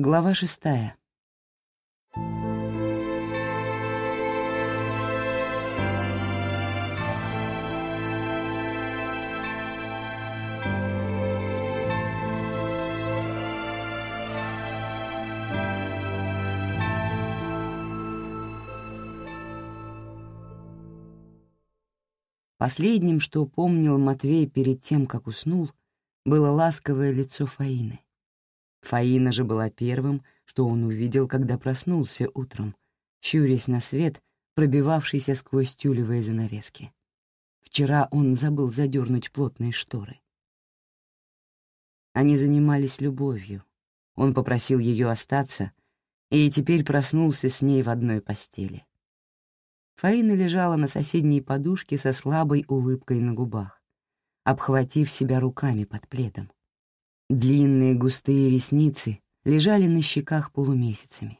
Глава шестая. Последним, что помнил Матвей перед тем, как уснул, было ласковое лицо Фаины. Фаина же была первым, что он увидел, когда проснулся утром, щурясь на свет, пробивавшийся сквозь тюлевые занавески. Вчера он забыл задернуть плотные шторы. Они занимались любовью. Он попросил ее остаться, и теперь проснулся с ней в одной постели. Фаина лежала на соседней подушке со слабой улыбкой на губах, обхватив себя руками под пледом. Длинные густые ресницы лежали на щеках полумесяцами.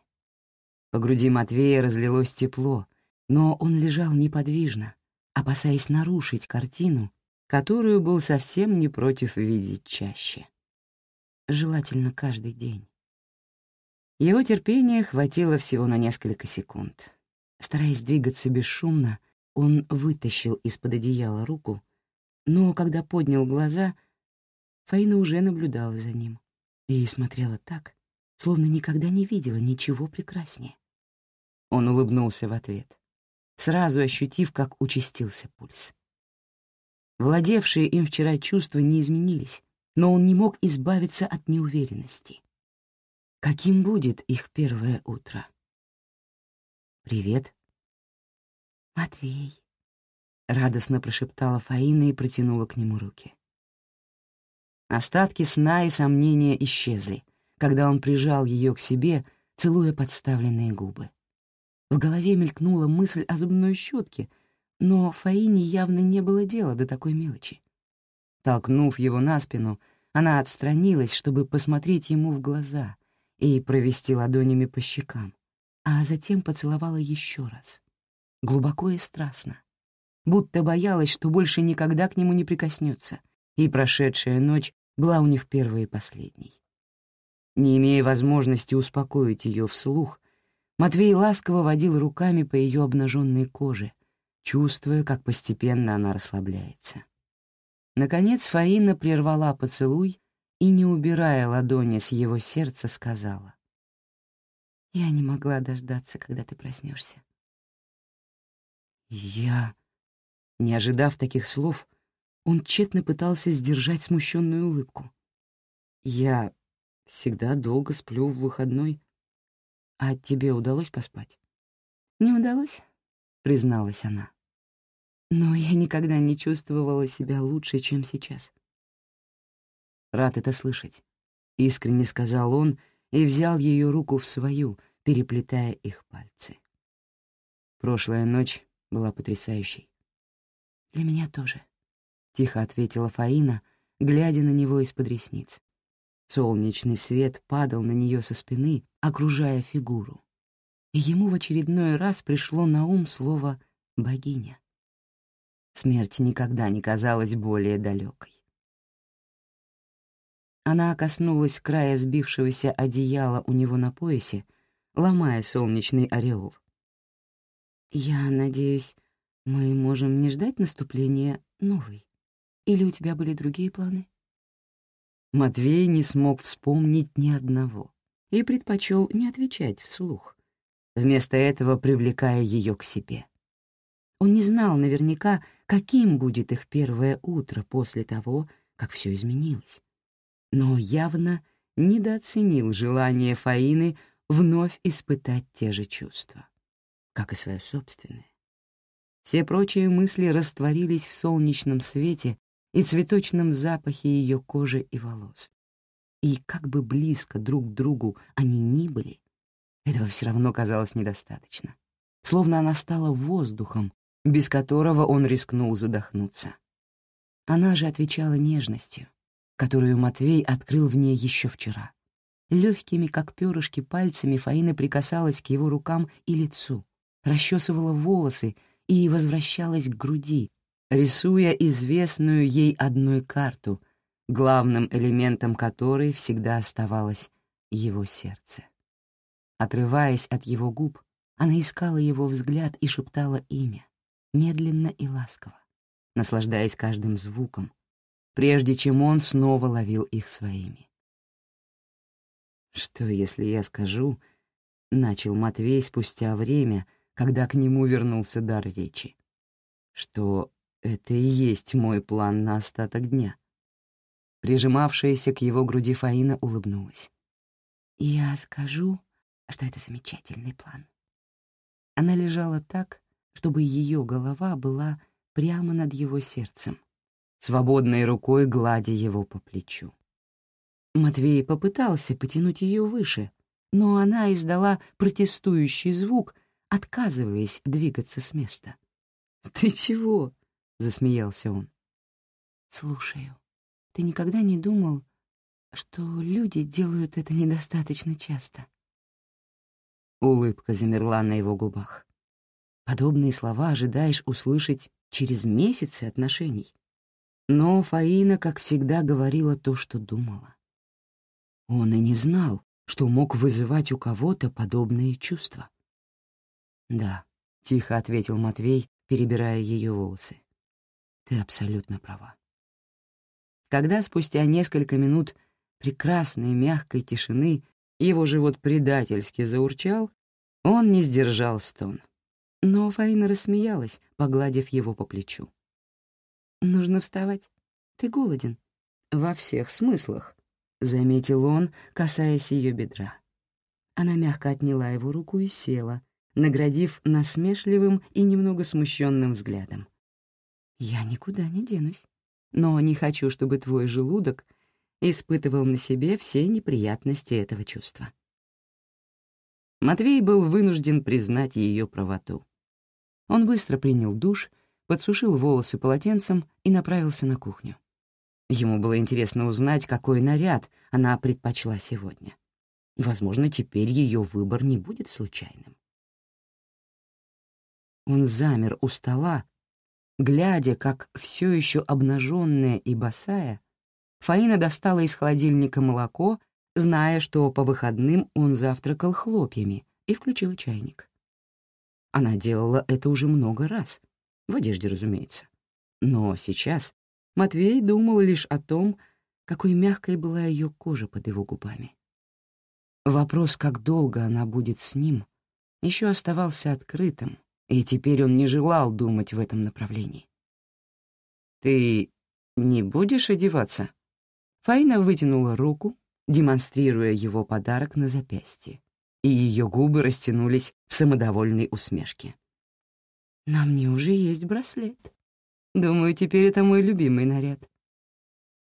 По груди Матвея разлилось тепло, но он лежал неподвижно, опасаясь нарушить картину, которую был совсем не против видеть чаще. Желательно каждый день. Его терпения хватило всего на несколько секунд. Стараясь двигаться бесшумно, он вытащил из-под одеяла руку, но когда поднял глаза — Фаина уже наблюдала за ним и смотрела так, словно никогда не видела ничего прекраснее. Он улыбнулся в ответ, сразу ощутив, как участился пульс. Владевшие им вчера чувства не изменились, но он не мог избавиться от неуверенности. Каким будет их первое утро? «Привет». «Матвей», — радостно прошептала Фаина и протянула к нему руки. Остатки сна и сомнения исчезли, когда он прижал ее к себе, целуя подставленные губы. В голове мелькнула мысль о зубной щетке, но Фаине явно не было дела до такой мелочи. Толкнув его на спину, она отстранилась, чтобы посмотреть ему в глаза и провести ладонями по щекам, а затем поцеловала еще раз. Глубоко и страстно. Будто боялась, что больше никогда к нему не прикоснется, и прошедшая ночь была у них первой и последней. Не имея возможности успокоить ее вслух, Матвей ласково водил руками по ее обнаженной коже, чувствуя, как постепенно она расслабляется. Наконец Фаина прервала поцелуй и, не убирая ладони с его сердца, сказала. «Я не могла дождаться, когда ты проснешься. «Я...» Не ожидав таких слов, он тщетно пытался сдержать смущенную улыбку. «Я всегда долго сплю в выходной. А тебе удалось поспать?» «Не удалось», — призналась она. «Но я никогда не чувствовала себя лучше, чем сейчас». «Рад это слышать», — искренне сказал он и взял ее руку в свою, переплетая их пальцы. Прошлая ночь была потрясающей. «Для меня тоже», тихо ответила Фаина, глядя на него из-под ресниц. Солнечный свет падал на нее со спины, окружая фигуру. Ему в очередной раз пришло на ум слово «богиня». Смерть никогда не казалась более далекой. Она коснулась края сбившегося одеяла у него на поясе, ломая солнечный ореол. «Я надеюсь, мы можем не ждать наступления новой?» Или у тебя были другие планы?» Матвей не смог вспомнить ни одного и предпочел не отвечать вслух, вместо этого привлекая ее к себе. Он не знал наверняка, каким будет их первое утро после того, как все изменилось, но явно недооценил желание Фаины вновь испытать те же чувства, как и свое собственное. Все прочие мысли растворились в солнечном свете и цветочном запахе ее кожи и волос. И как бы близко друг к другу они ни были, этого все равно казалось недостаточно. Словно она стала воздухом, без которого он рискнул задохнуться. Она же отвечала нежностью, которую Матвей открыл в ней еще вчера. Легкими, как перышки, пальцами Фаина прикасалась к его рукам и лицу, расчесывала волосы и возвращалась к груди, рисуя известную ей одной карту, главным элементом которой всегда оставалась его сердце. Отрываясь от его губ, она искала его взгляд и шептала имя, медленно и ласково, наслаждаясь каждым звуком, прежде чем он снова ловил их своими. «Что, если я скажу...» — начал Матвей спустя время, когда к нему вернулся дар речи, что это и есть мой план на остаток дня. Прижимавшаяся к его груди Фаина улыбнулась. «Я скажу, что это замечательный план». Она лежала так, чтобы ее голова была прямо над его сердцем, свободной рукой гладя его по плечу. Матвей попытался потянуть ее выше, но она издала протестующий звук, отказываясь двигаться с места. «Ты чего?» — засмеялся он. «Слушаю, ты никогда не думал, что люди делают это недостаточно часто?» Улыбка замерла на его губах. Подобные слова ожидаешь услышать через месяцы отношений. Но Фаина, как всегда, говорила то, что думала. Он и не знал, что мог вызывать у кого-то подобные чувства. «Да», — тихо ответил Матвей, перебирая ее волосы. «Ты абсолютно права». Когда спустя несколько минут прекрасной мягкой тишины его живот предательски заурчал, он не сдержал стон. Но Фаина рассмеялась, погладив его по плечу. «Нужно вставать. Ты голоден». «Во всех смыслах», — заметил он, касаясь ее бедра. Она мягко отняла его руку и села, наградив насмешливым и немного смущенным взглядом. «Я никуда не денусь, но не хочу, чтобы твой желудок испытывал на себе все неприятности этого чувства». Матвей был вынужден признать ее правоту. Он быстро принял душ, подсушил волосы полотенцем и направился на кухню. Ему было интересно узнать, какой наряд она предпочла сегодня. Возможно, теперь ее выбор не будет случайным. Он замер у стола, глядя, как все еще обнаженная и босая, Фаина достала из холодильника молоко зная, что по выходным он завтракал хлопьями, и включила чайник. Она делала это уже много раз, в одежде, разумеется. Но сейчас Матвей думал лишь о том, какой мягкой была ее кожа под его губами. Вопрос, как долго она будет с ним, еще оставался открытым, и теперь он не желал думать в этом направлении. «Ты не будешь одеваться?» Фаина вытянула руку, демонстрируя его подарок на запястье, и ее губы растянулись в самодовольной усмешке. «На мне уже есть браслет. Думаю, теперь это мой любимый наряд».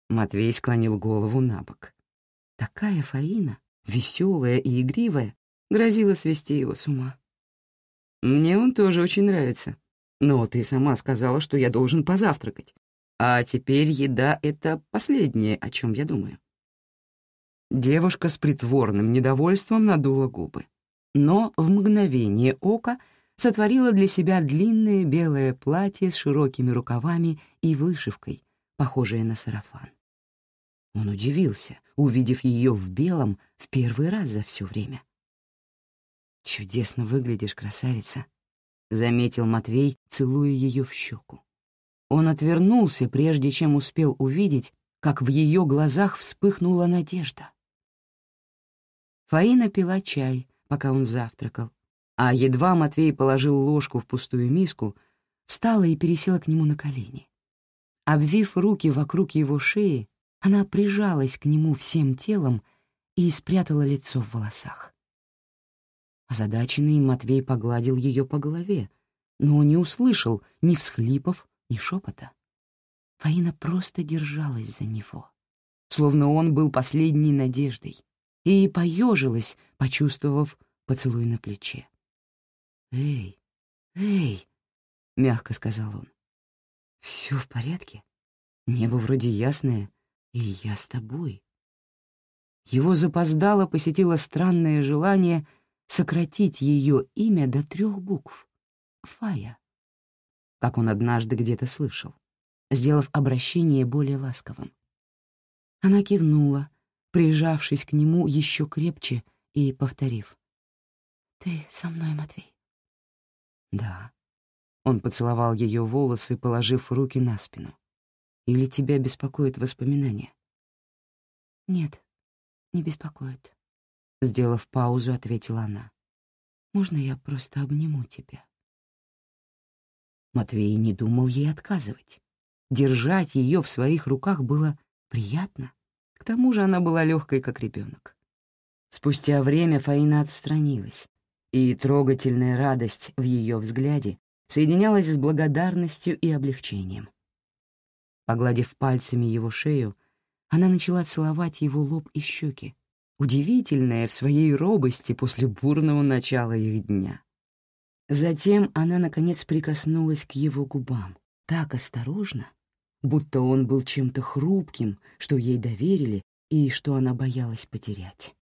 Матвей склонил голову на бок. Такая Фаина, веселая и игривая, грозила свести его с ума. «Мне он тоже очень нравится. Но ты сама сказала, что я должен позавтракать. А теперь еда — это последнее, о чем я думаю. Девушка с притворным недовольством надула губы. Но в мгновение ока сотворила для себя длинное белое платье с широкими рукавами и вышивкой, похожее на сарафан. Он удивился, увидев ее в белом в первый раз за все время. «Чудесно выглядишь, красавица», — заметил Матвей, целуя ее в щеку. Он отвернулся, прежде чем успел увидеть, как в ее глазах вспыхнула надежда. Фаина пила чай, пока он завтракал, а едва Матвей положил ложку в пустую миску, встала и пересела к нему на колени. Обвив руки вокруг его шеи, она прижалась к нему всем телом и спрятала лицо в волосах. Озадаченный Матвей погладил ее по голове, но не услышал ни всхлипов, ни шепота. Фаина просто держалась за него, словно он был последней надеждой, и поежилась, почувствовав поцелуй на плече. «Эй, эй!» — мягко сказал он. «Все в порядке? Небо вроде ясное, и я с тобой». Его запоздало посетило странное желание сократить ее имя до трех букв — Фая, как он однажды где-то слышал, сделав обращение более ласковым. Она кивнула, прижавшись к нему еще крепче и повторив. «Ты со мной, Матвей?» «Да». Он поцеловал ее волосы, положив руки на спину. «Или тебя беспокоят воспоминания?» «Нет, не беспокоит», — сделав паузу, ответила она. «Можно я просто обниму тебя?» Матвей не думал ей отказывать. Держать ее в своих руках было приятно. К тому же она была легкой, как ребенок. Спустя время Фаина отстранилась, и трогательная радость в ее взгляде соединялась с благодарностью и облегчением. Погладив пальцами его шею, она начала целовать его лоб и щеки, удивительная в своей робости после бурного начала их дня. Затем она, наконец, прикоснулась к его губам, так осторожно, будто он был чем-то хрупким, что ей доверили и что она боялась потерять.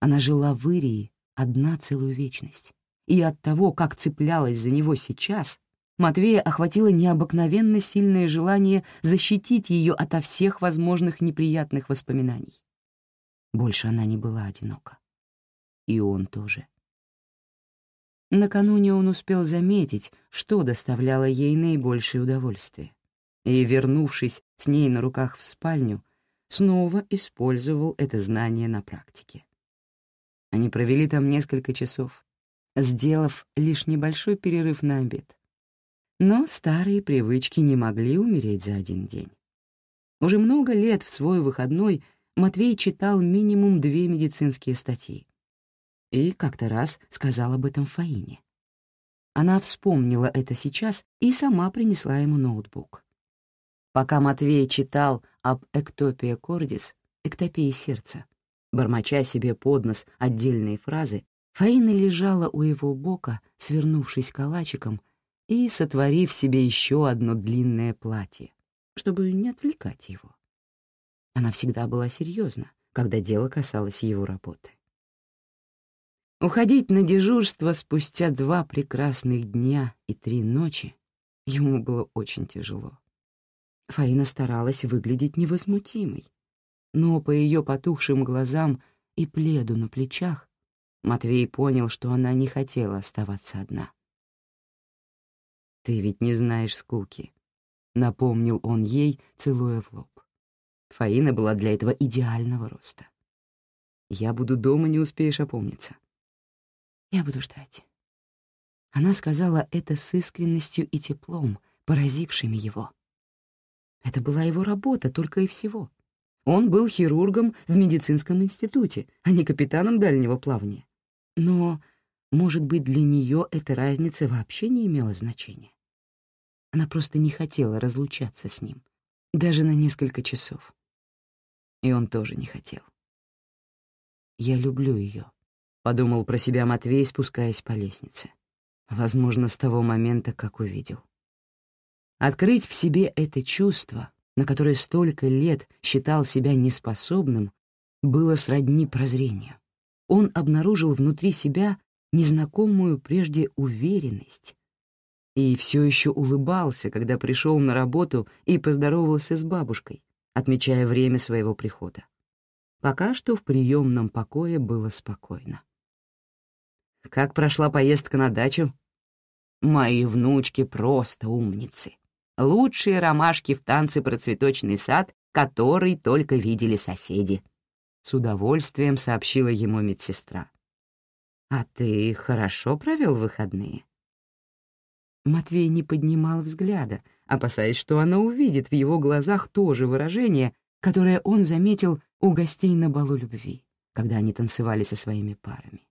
Она жила в Ирии одна целую вечность, и от того, как цеплялась за него сейчас, Матвея охватило необыкновенно сильное желание защитить ее ото всех возможных неприятных воспоминаний. Больше она не была одинока. И он тоже. Накануне он успел заметить, что доставляло ей наибольшее удовольствие и, вернувшись с ней на руках в спальню, снова использовал это знание на практике. Они провели там несколько часов, сделав лишь небольшой перерыв на обед. Но старые привычки не могли умереть за один день. Уже много лет в свой выходной Матвей читал минимум две медицинские статьи. И как-то раз сказал об этом Фаине. Она вспомнила это сейчас и сама принесла ему ноутбук. Пока Матвей читал об эктопия кордис, эктопии сердца, бормоча себе под нос отдельные фразы, Фаина лежала у его бока, свернувшись калачиком и сотворив себе еще одно длинное платье, чтобы не отвлекать его. Она всегда была серьезна, когда дело касалось его работы. Уходить на дежурство спустя два прекрасных дня и три ночи ему было очень тяжело. Фаина старалась выглядеть невозмутимой, но по ее потухшим глазам и пледу на плечах Матвей понял, что она не хотела оставаться одна. «Ты ведь не знаешь скуки», — напомнил он ей, целуя в лоб. Фаина была для этого идеального роста. «Я буду дома, не успеешь опомниться». «Я буду ждать». Она сказала это с искренностью и теплом, поразившими его. Это была его работа только и всего. Он был хирургом в медицинском институте, а не капитаном дальнего плавания. Но, может быть, для нее эта разница вообще не имела значения. Она просто не хотела разлучаться с ним, даже на несколько часов. И он тоже не хотел. «Я люблю ее», — подумал про себя Матвей, спускаясь по лестнице. Возможно, с того момента, как увидел. Открыть в себе это чувство, на которое столько лет считал себя неспособным, было сродни прозрению. Он обнаружил внутри себя незнакомую прежде уверенность и все еще улыбался, когда пришел на работу и поздоровался с бабушкой, отмечая время своего прихода. Пока что в приемном покое было спокойно. «Как прошла поездка на дачу?» «Мои внучки просто умницы», лучшие ромашки в танце про цветочный сад, который только видели соседи. С удовольствием сообщила ему медсестра. «А ты хорошо провел выходные?» Матвей не поднимал взгляда, опасаясь, что она увидит в его глазах то же выражение, которое он заметил у гостей на балу любви, когда они танцевали со своими парами.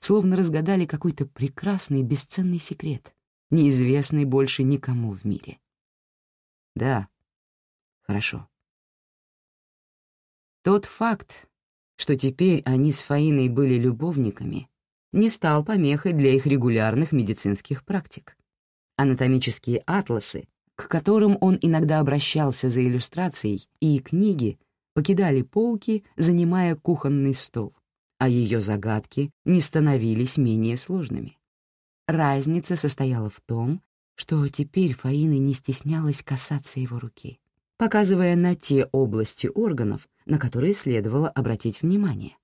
Словно разгадали какой-то прекрасный бесценный секрет, неизвестный больше никому в мире. Да, хорошо. Тот факт, что теперь они с Фаиной были любовниками, не стал помехой для их регулярных медицинских практик. Анатомические атласы, к которым он иногда обращался за иллюстрацией, и книги покидали полки, занимая кухонный стол, а ее загадки не становились менее сложными. Разница состояла в том, что теперь Фаина не стеснялась касаться его руки, показывая на те области органов, на которые следовало обратить внимание.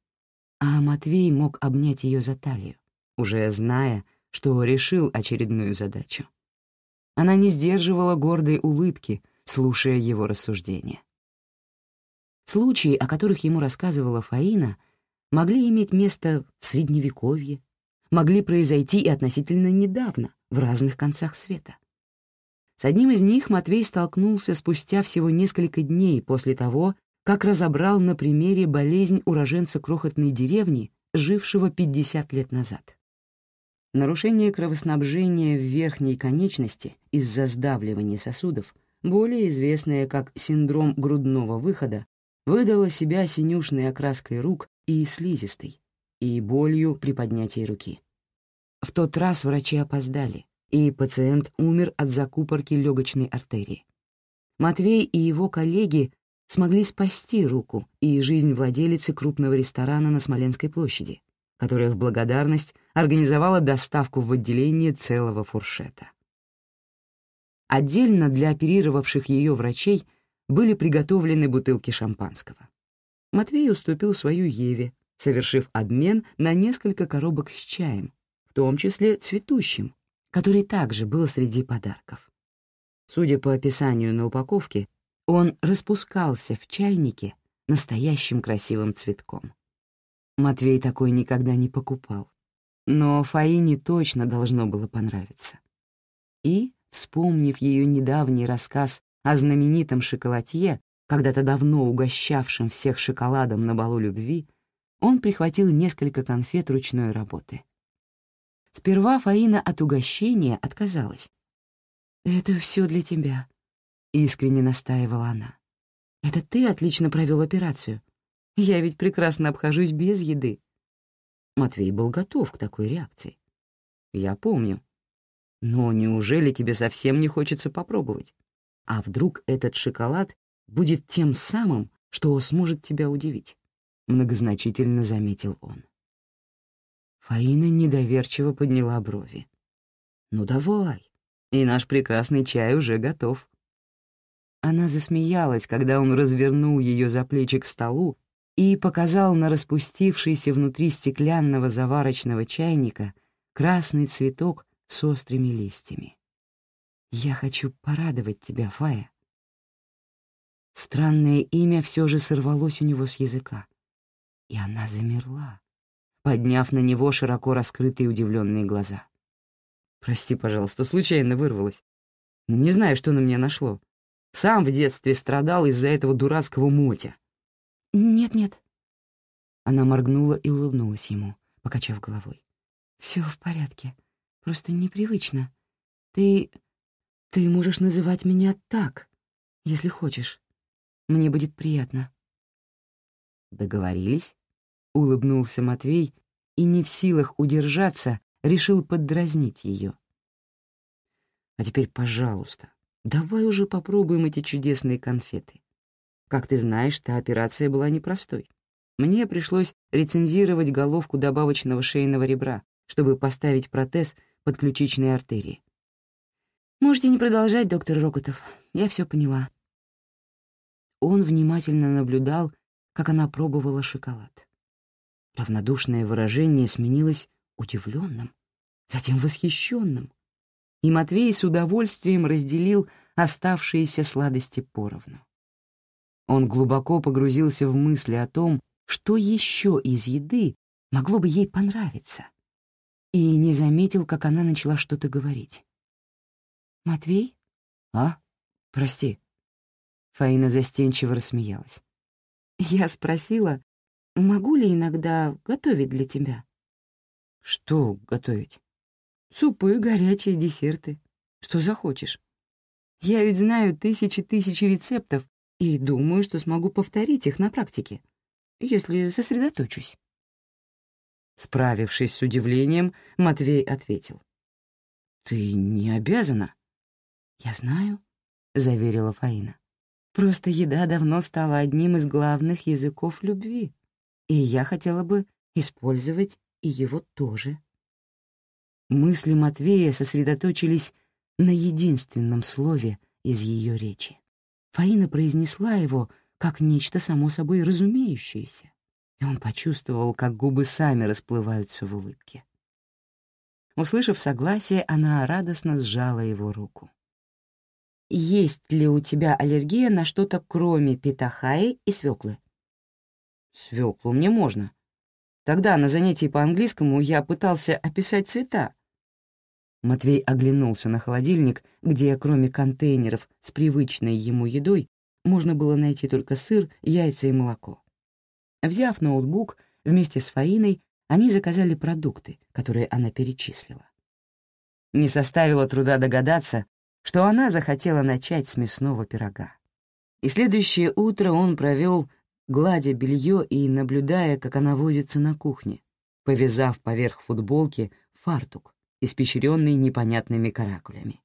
А Матвей мог обнять ее за талию, уже зная, что решил очередную задачу. Она не сдерживала гордой улыбки, слушая его рассуждения. Случаи, о которых ему рассказывала Фаина, могли иметь место в Средневековье, могли произойти и относительно недавно, в разных концах света. С одним из них Матвей столкнулся спустя всего несколько дней после того, как разобрал на примере болезнь уроженца крохотной деревни, жившего 50 лет назад. Нарушение кровоснабжения в верхней конечности из-за сдавливания сосудов, более известное как синдром грудного выхода, выдало себя синюшной окраской рук и слизистой, и болью при поднятии руки. В тот раз врачи опоздали, и пациент умер от закупорки легочной артерии. Матвей и его коллеги смогли спасти руку и жизнь владелицы крупного ресторана на Смоленской площади, которая в благодарность организовала доставку в отделение целого фуршета. Отдельно для оперировавших ее врачей были приготовлены бутылки шампанского. Матвей уступил свою Еве, совершив обмен на несколько коробок с чаем, в том числе цветущим, который также был среди подарков. Судя по описанию на упаковке, он распускался в чайнике настоящим красивым цветком. Матвей такой никогда не покупал, но Фаине точно должно было понравиться. И, вспомнив ее недавний рассказ о знаменитом шоколадье, когда-то давно угощавшем всех шоколадом на балу любви, он прихватил несколько конфет ручной работы. Сперва Фаина от угощения отказалась. «Это все для тебя», — искренне настаивала она. «Это ты отлично провел операцию. Я ведь прекрасно обхожусь без еды». Матвей был готов к такой реакции. «Я помню. Но неужели тебе совсем не хочется попробовать? А вдруг этот шоколад будет тем самым, что сможет тебя удивить?» Многозначительно заметил он. Фаина недоверчиво подняла брови. «Ну давай, и наш прекрасный чай уже готов». Она засмеялась, когда он развернул ее за плечи к столу и показал на распустившийся внутри стеклянного заварочного чайника красный цветок с острыми листьями. «Я хочу порадовать тебя, Фая». Странное имя все же сорвалось у него с языка, и она замерла подняв на него широко раскрытые удивленные глаза. «Прости, пожалуйста, случайно вырвалась. Не знаю, что на меня нашло. Сам в детстве страдал из-за этого дурацкого мотя». «Нет-нет». Она моргнула и улыбнулась ему, покачав головой. «Все в порядке. Просто непривычно. Ты... ты можешь называть меня так, если хочешь. Мне будет приятно». «Договорились?» — улыбнулся Матвей и, не в силах удержаться, решил поддразнить ее. «А теперь, пожалуйста, давай уже попробуем эти чудесные конфеты. Как ты знаешь, та операция была непростой. Мне пришлось рецензировать головку добавочного шейного ребра, чтобы поставить протез подключичной артерии. Можете не продолжать, доктор Рокотов, я все поняла. Он внимательно наблюдал, как она пробовала шоколад. Равнодушное выражение сменилось удивленным, затем восхищенным, и Матвей с удовольствием разделил оставшиеся сладости поровну. Он глубоко погрузился в мысли о том, что еще из еды могло бы ей понравиться, и не заметил, как она начала что-то говорить. «Матвей?» «А? Прости». Фаина застенчиво рассмеялась. «Я спросила, Могу ли иногда готовить для тебя? Что готовить? Супы, горячие десерты. Что захочешь. Я ведь знаю тысячи-тысячи рецептов и думаю, что смогу повторить их на практике, если сосредоточусь. Справившись с удивлением, Матвей ответил. «Ты не обязана». «Я знаю», — заверила Фаина. «Просто еда давно стала одним из главных языков любви и я хотела бы использовать и его тоже. Мысли Матвея сосредоточились на единственном слове из ее речи. Фаина произнесла его, как нечто само собой разумеющееся, и он почувствовал, как губы сами расплываются в улыбке. Услышав согласие, она радостно сжала его руку. «Есть ли у тебя аллергия на что-то, кроме питахаи и свеклы?» «Свеклу мне можно. Тогда на занятии по английскому я пытался описать цвета». Матвей оглянулся на холодильник, где, кроме контейнеров с привычной ему едой, можно было найти только сыр, яйца и молоко. Взяв ноутбук, вместе с Фаиной они заказали продукты, которые она перечислила. Не составило труда догадаться, что она захотела начать с мясного пирога. И следующее утро он провел, гладя белье и наблюдая, как она возится на кухне, повязав поверх футболки фартук, испещренный непонятными каракулями,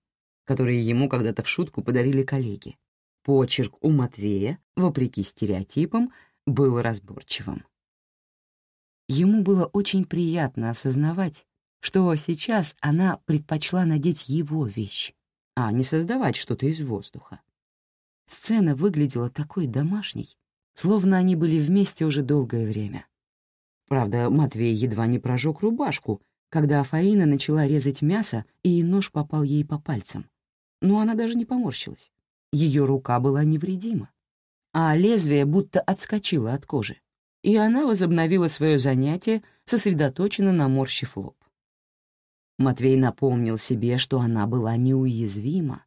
которые ему когда-то в шутку подарили коллеги. Почерк у Матвея, вопреки стереотипам, был разборчивым. Ему было очень приятно осознавать, что сейчас она предпочла надеть его вещь, а не создавать что-то из воздуха. Сцена выглядела такой домашней, словно они были вместе уже долгое время. Правда, Матвей едва не прожег рубашку, когда Афаина начала резать мясо, и нож попал ей по пальцам. Но она даже не поморщилась. Ее рука была невредима, а лезвие будто отскочило от кожи и она возобновила свое занятие, сосредоточенно наморщив лоб. Матвей напомнил себе, что она была неуязвима,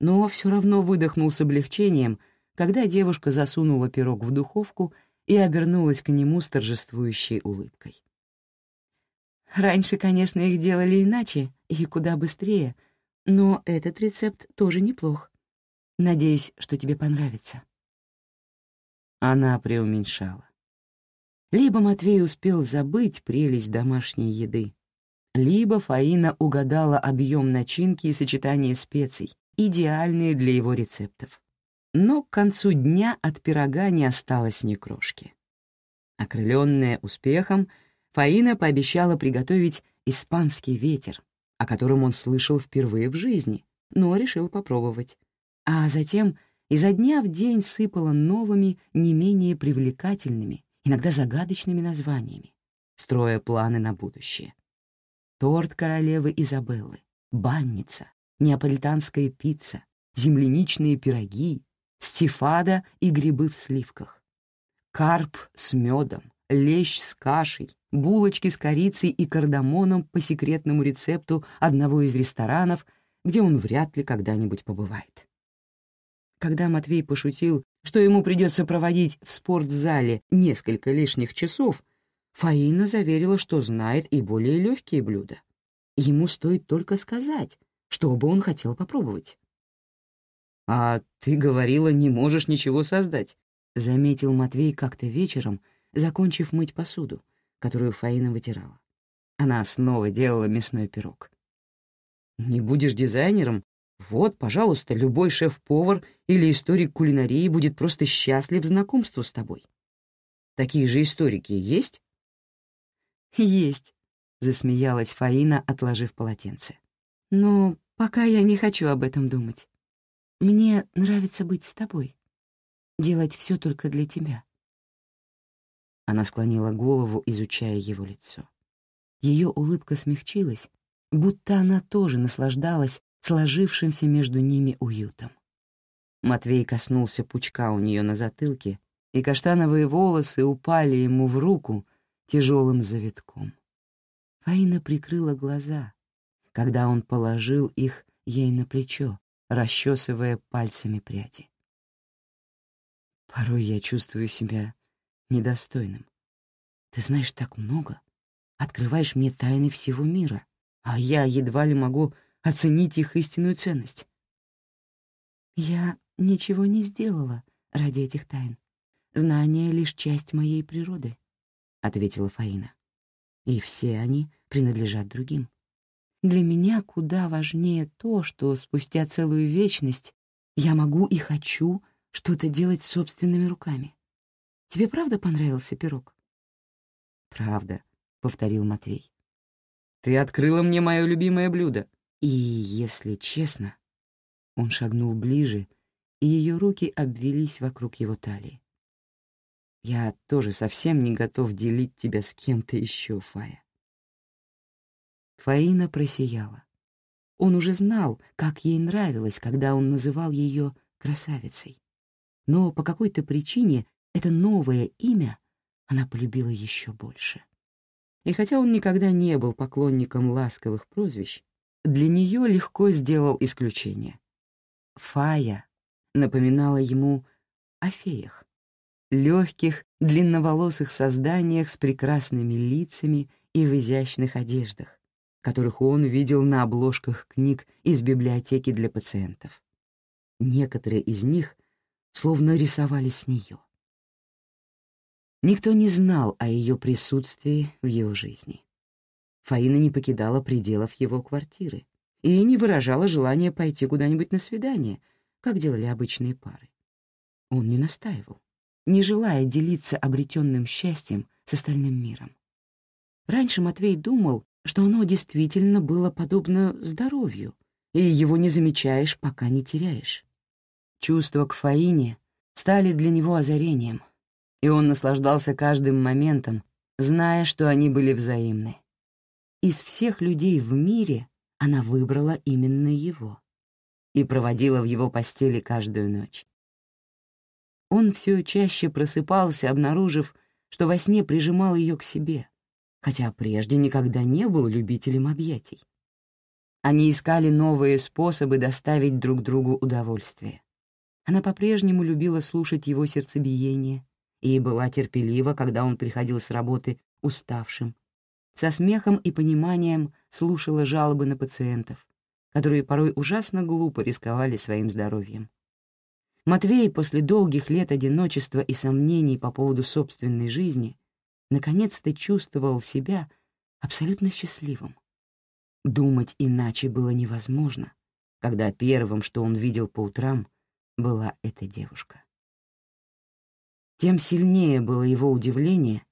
но все равно выдохнул с облегчением, когда девушка засунула пирог в духовку и обернулась к нему с торжествующей улыбкой. Раньше, конечно, их делали иначе и куда быстрее, но этот рецепт тоже неплох. Надеюсь, что тебе понравится. Она преуменьшала. Либо Матвей успел забыть прелесть домашней еды, либо Фаина угадала объем начинки и сочетание специй, идеальные для его рецептов. Но к концу дня от пирога не осталось ни крошки. Окрыленная успехом, Фаина пообещала приготовить испанский ветер, о котором он слышал впервые в жизни, но решил попробовать. А затем изо дня в день сыпала новыми, не менее привлекательными иногда загадочными названиями, строя планы на будущее. Торт королевы Изабеллы, банница, неаполитанская пицца, земляничные пироги, стифада и грибы в сливках, карп с медом, лещ с кашей, булочки с корицей и кардамоном по секретному рецепту одного из ресторанов, где он вряд ли когда-нибудь побывает. Когда Матвей пошутил, что ему придется проводить в спортзале несколько лишних часов, Фаина заверила, что знает и более легкие блюда. Ему стоит только сказать, что бы он хотел попробовать. «А ты говорила, не можешь ничего создать», — заметил Матвей как-то вечером, закончив мыть посуду, которую Фаина вытирала. Она снова делала мясной пирог. «Не будешь дизайнером, вот, пожалуйста, любой шеф-повар или историк кулинарии будет просто счастлив знакомству с тобой. Такие же историки есть? Есть, засмеялась Фаина, отложив полотенце. Но пока я не хочу об этом думать. Мне нравится быть с тобой, делать все только для тебя. Она склонила голову, изучая его лицо. Ее улыбка смягчилась, будто она тоже наслаждалась сложившимся между ними уютом. Матвей коснулся пучка у нее на затылке, и каштановые волосы упали ему в руку тяжелым завитком. Фаина прикрыла глаза, когда он положил их ей на плечо, расчесывая пальцами пряди. Порой я чувствую себя недостойным. Ты знаешь так много, открываешь мне тайны всего мира, а я едва ли могу оценить их истинную ценность. Я ничего не сделала ради этих тайн. Знание — лишь часть моей природы, — ответила Фаина. И все они принадлежат другим. Для меня куда важнее то, что спустя целую вечность я могу и хочу что-то делать собственными руками. Тебе правда понравился пирог? «Правда», — повторил Матвей. «Ты открыла мне мое любимое блюдо. И, если честно, он шагнул ближе, и ее руки обвелись вокруг его талии. Я тоже совсем не готов делить тебя с кем-то еще, Фая. Фаина просияла. Он уже знал, как ей нравилось, когда он называл ее красавицей. Но по какой-то причине это новое имя она полюбила еще больше. И хотя он никогда не был поклонником ласковых прозвищ, для нее легко сделал исключение. Фая напоминала ему о феях, легких, длинноволосых созданиях с прекрасными лицами и в изящных одеждах, которых он видел на обложках книг из библиотеки для пациентов. Некоторые из них словно рисовали с нее. Никто не знал о ее присутствии в его жизни. Фаина не покидала пределов его квартиры и не выражала желания пойти куда-нибудь на свидание, как делали обычные пары. Он не настаивал, не желая делиться обретенным счастьем с остальным миром. Раньше Матвей думал, что оно действительно было подобно здоровью, и его не замечаешь, пока не теряешь. Чувства к Фаине стали для него озарением — и он наслаждался каждым моментом, зная, что они были взаимны. Из всех людей в мире она выбрала именно его и проводила в его постели каждую ночь. Он все чаще просыпался, обнаружив, что во сне прижимал ее к себе, хотя прежде никогда не был любителем объятий. Они искали новые способы доставить друг другу удовольствие. Она по-прежнему любила слушать его сердцебиение, и была терпелива, когда он приходил с работы уставшим. Со смехом и пониманием слушала жалобы на пациентов, которые порой ужасно глупо рисковали своим здоровьем. Матвей после долгих лет одиночества и сомнений по поводу собственной жизни наконец-то чувствовал себя абсолютно счастливым. Думать иначе было невозможно, когда первым, что он видел по утрам, была эта девушка тем сильнее было его удивление,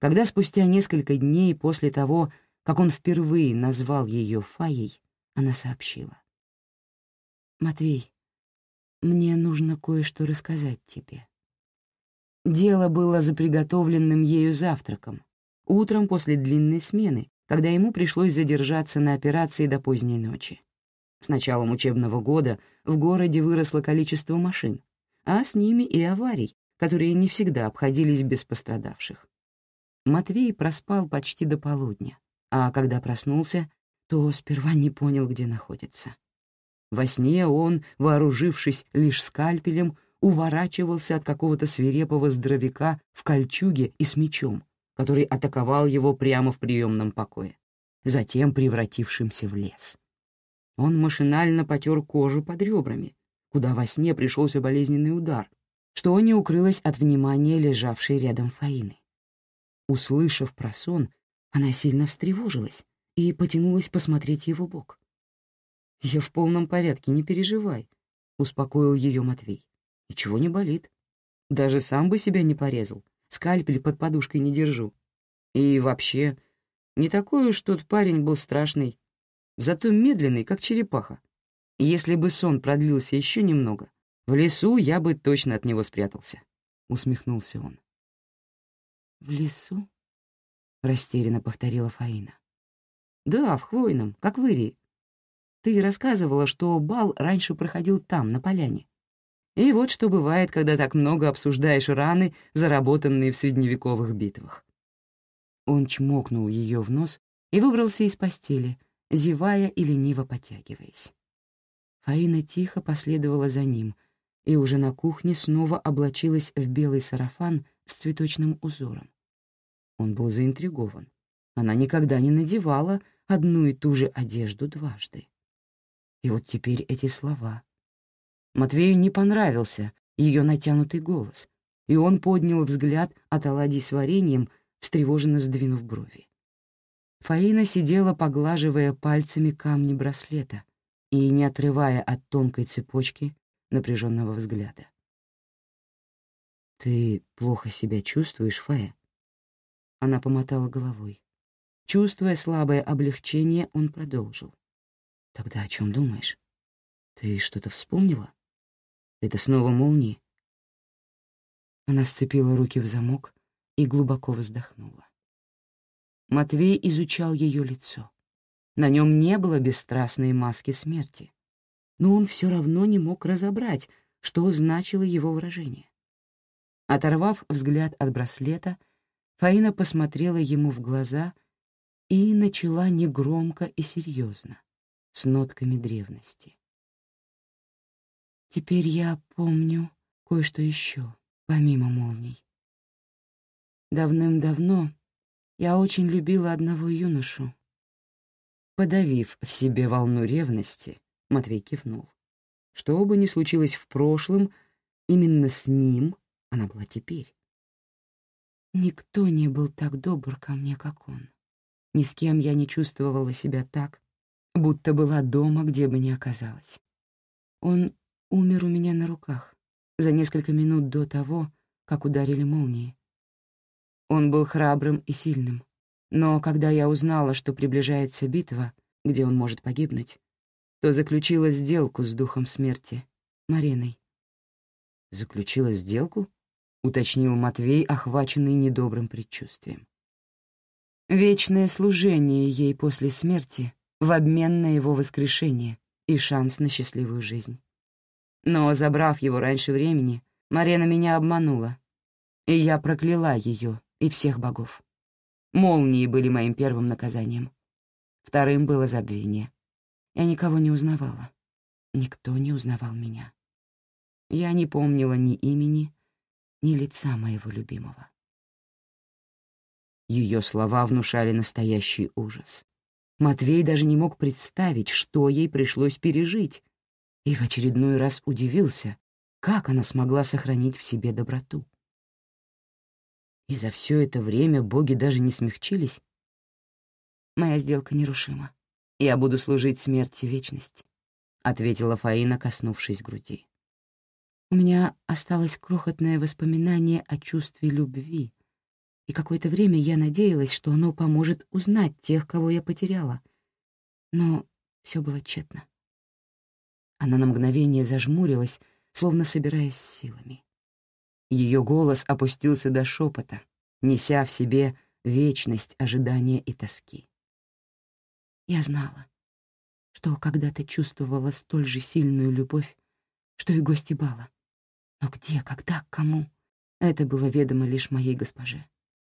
когда спустя несколько дней после того, как он впервые назвал ее Фаей, она сообщила. «Матвей, мне нужно кое-что рассказать тебе». Дело было за приготовленным ею завтраком, утром после длинной смены, когда ему пришлось задержаться на операции до поздней ночи. С началом учебного года в городе выросло количество машин, а с ними и аварий, которые не всегда обходились без пострадавших. Матвей проспал почти до полудня, а когда проснулся, то сперва не понял, где находится. Во сне он, вооружившись лишь скальпелем, уворачивался от какого-то свирепого здоровяка в кольчуге и с мечом, который атаковал его прямо в приемном покое, затем превратившимся в лес. Он машинально потер кожу под ребрами, куда во сне пришелся болезненный удар, что не укрылось от внимания лежавшей рядом Фаины. Услышав про сон, она сильно встревожилась и потянулась посмотреть его бок. «Я в полном порядке, не переживай», — успокоил ее Матвей. «Ничего не болит. Даже сам бы себя не порезал, скальпель под подушкой не держу. И вообще, не такой уж тот парень был страшный, зато медленный, как черепаха. Если бы сон продлился еще немного, в лесу я бы точно от него спрятался, — усмехнулся он. «В лесу?» — растерянно повторила Фаина. «Да, в Хвойном, как в Ирии. Ты рассказывала, что бал раньше проходил там, на поляне. И вот что бывает, когда так много обсуждаешь раны, заработанные в средневековых битвах». Он чмокнул ее в нос и выбрался из постели, зевая и лениво потягиваясь. Фаина тихо последовала за ним — и уже на кухне снова облачилась в белый сарафан с цветочным узором. Он был заинтригован. Она никогда не надевала одну и ту же одежду дважды. И вот теперь эти слова. Матвею не понравился ее натянутый голос, и он поднял взгляд от оладий с вареньем, встревоженно сдвинув брови. Фаина сидела, поглаживая пальцами камни браслета и, не отрывая от тонкой цепочки, напряженного взгляда. «Ты плохо себя чувствуешь, Фая?» Она помотала головой. Чувствуя слабое облегчение, он продолжил. «Тогда о чем думаешь? Ты что-то вспомнила? Это снова молнии?» Она сцепила руки в замок и глубоко вздохнула. Матвей изучал ее лицо. На нем не было бесстрастной маски смерти, но он все равно не мог разобрать, что значило его выражение. Оторвав взгляд от браслета, Фаина посмотрела ему в глаза и начала негромко и серьезно, с нотками древности. «Теперь я помню кое-что еще, помимо молний. Давным-давно я очень любила одного юношу, Подавив в себе волну ревности, Матвей кивнул. Что бы ни случилось в прошлом, именно с ним она была теперь. Никто не был так добр ко мне, как он. Ни с кем я не чувствовала себя так, будто была дома, где бы ни оказалась. Он умер у меня на руках за несколько минут до того, как ударили молнии. Он был храбрым и сильным, но когда я узнала, что приближается битва, где он может погибнуть, то заключила сделку с духом смерти, Мариной. «Заключила сделку?» — уточнил Матвей, охваченный недобрым предчувствием. «Вечное служение ей после смерти в обмен на его воскрешение и шанс на счастливую жизнь. Но, забрав его раньше времени, Марена меня обманула, и я прокляла ее и всех богов. Молнии были моим первым наказанием. Вторым было забвение. Я никого не узнавала. Никто не узнавал меня. Я не помнила ни имени, ни лица моего любимого. Ее слова внушали настоящий ужас. Матвей даже не мог представить, что ей пришлось пережить, и в очередной раз удивился, как она смогла сохранить в себе доброту. И за все это время боги даже не смягчились. Моя сделка нерушима. Я буду служить смерти вечность, — ответила Фаина, коснувшись груди. У меня осталось крохотное воспоминание о чувстве любви, и какое-то время я надеялась, что оно поможет узнать тех, кого я потеряла. Но все было тщетно. Она на мгновение зажмурилась, словно собираясь силами. Ее голос опустился до шепота, неся в себе вечность ожидания и тоски. Я знала, что когда-то чувствовала столь же сильную любовь, что и гости бала. Но где, когда, кому? Это было ведомо лишь моей госпоже.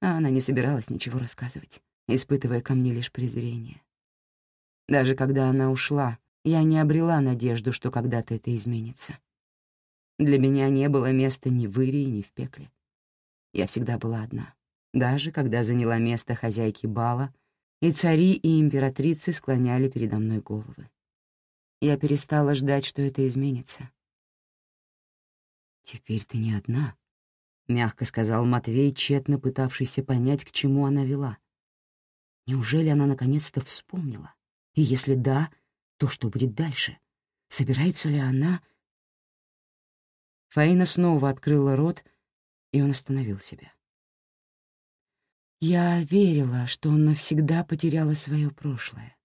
А она не собиралась ничего рассказывать, испытывая ко мне лишь презрение. Даже когда она ушла, я не обрела надежду, что когда-то это изменится. Для меня не было места ни в Ирии, ни в пекле. Я всегда была одна. Даже когда заняла место хозяйки бала, и цари и императрицы склоняли передо мной головы. Я перестала ждать, что это изменится. «Теперь ты не одна», — мягко сказал Матвей, тщетно пытавшийся понять, к чему она вела. Неужели она наконец-то вспомнила? И если да, то что будет дальше? Собирается ли она Фаина снова открыла рот, и он остановил себя. Я верила, что он навсегда потеряла свое прошлое.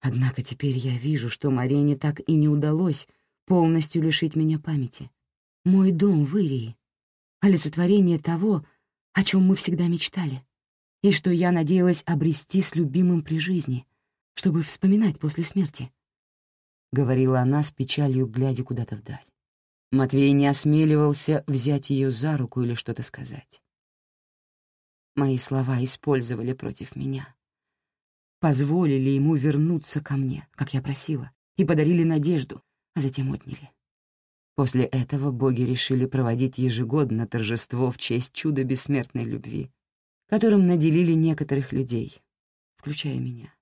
Однако теперь я вижу, что Марине так и не удалось полностью лишить меня памяти. Мой дом в Ирии — олицетворение того, о чем мы всегда мечтали, и что я надеялась обрести с любимым при жизни, чтобы вспоминать после смерти, — говорила она с печалью, глядя куда-то вдаль. Матвей не осмеливался взять ее за руку или что-то сказать. Мои слова использовали против меня. Позволили ему вернуться ко мне, как я просила, и подарили надежду, а затем отняли. После этого боги решили проводить ежегодно торжество в честь чуда бессмертной любви, которым наделили некоторых людей, включая меня.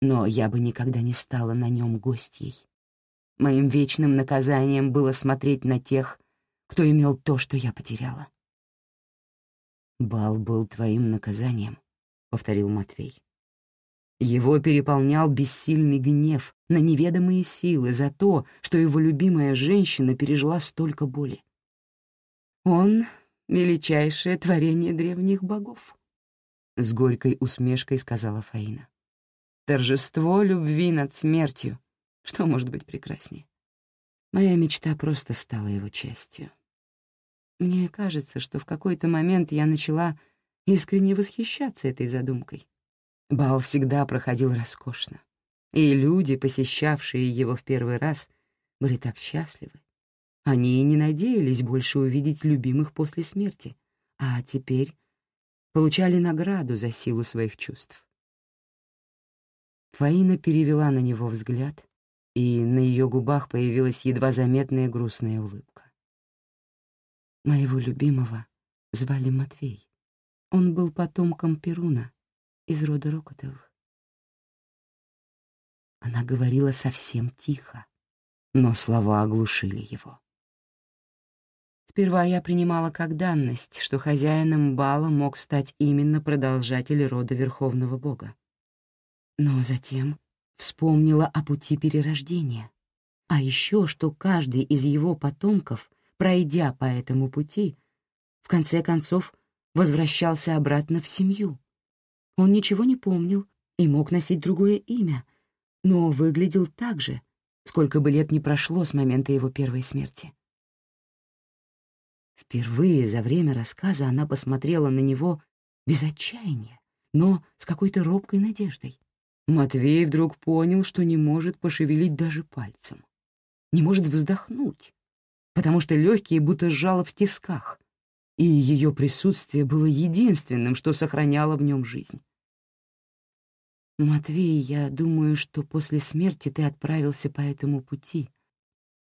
Но я бы никогда не стала на нем гостьей, Моим вечным наказанием было смотреть на тех, кто имел то, что я потеряла. «Бал был твоим наказанием», — повторил Матвей. Его переполнял бессильный гнев на неведомые силы за то, что его любимая женщина пережила столько боли. «Он — величайшее творение древних богов», — с горькой усмешкой сказала Фаина. «Торжество любви над смертью, что может быть прекраснее? Моя мечта просто стала его частью. Мне кажется, что в какой-то момент я начала искренне восхищаться этой задумкой. Бал всегда проходил роскошно, и люди, посещавшие его в первый раз, были так счастливы. Они и не надеялись больше увидеть любимых после смерти, а теперь получали награду за силу своих чувств. Фаина перевела на него взгляд, и на ее губах появилась едва заметная грустная улыбка. Моего любимого звали Матвей. Он был потомком Перуна из рода Рокотовых. Она говорила совсем тихо, но слова оглушили его. Сперва я принимала как данность, что хозяином бала мог стать именно продолжатель рода Верховного Бога. Но затем вспомнила о пути перерождения, а еще, что каждый из его потомков, пройдя по этому пути, в конце концов возвращался обратно в семью. Он ничего не помнил и мог носить другое имя, но выглядел так же, сколько бы лет ни прошло с момента его первой смерти. Впервые за время рассказа она посмотрела на него без отчаяния, но с какой-то робкой надеждой. Матвей вдруг понял, что не может пошевелить даже пальцем, не может вздохнуть, потому что легкие будто сжало в тисках, и ее присутствие было единственным, что сохраняло в нем жизнь. «Матвей, я думаю, что после смерти ты отправился по этому пути,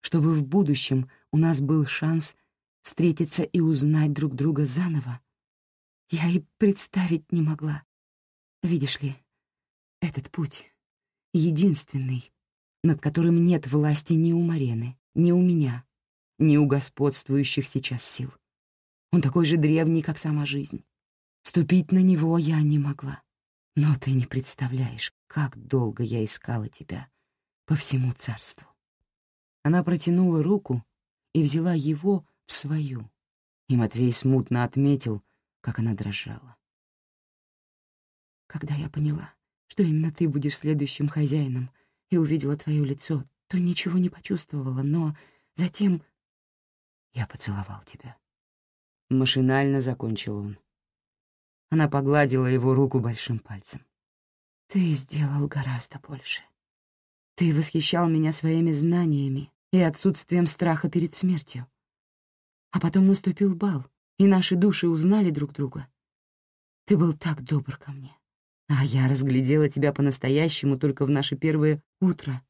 чтобы в будущем у нас был шанс встретиться и узнать друг друга заново. Я и представить не могла. Видишь ли, этот путь — единственный, над которым нет власти ни у Марены, ни у меня, ни у господствующих сейчас сил. Он такой же древний, как сама жизнь. Ступить на него я не могла. Но ты не представляешь, как долго я искала тебя по всему царству. Она протянула руку и взяла его в свою, и Матвей смутно отметил, как она дрожала. Когда я поняла, что именно ты будешь следующим хозяином, и увидела твое лицо, то ничего не почувствовала, но затем я поцеловал тебя. Машинально закончил он. Она погладила его руку большим пальцем. Ты сделал гораздо больше. Ты восхищал меня своими знаниями и отсутствием страха перед смертью. А потом наступил бал, и наши души узнали друг друга. Ты был так добр ко мне. А я разглядела тебя по-настоящему только в наше первое утро,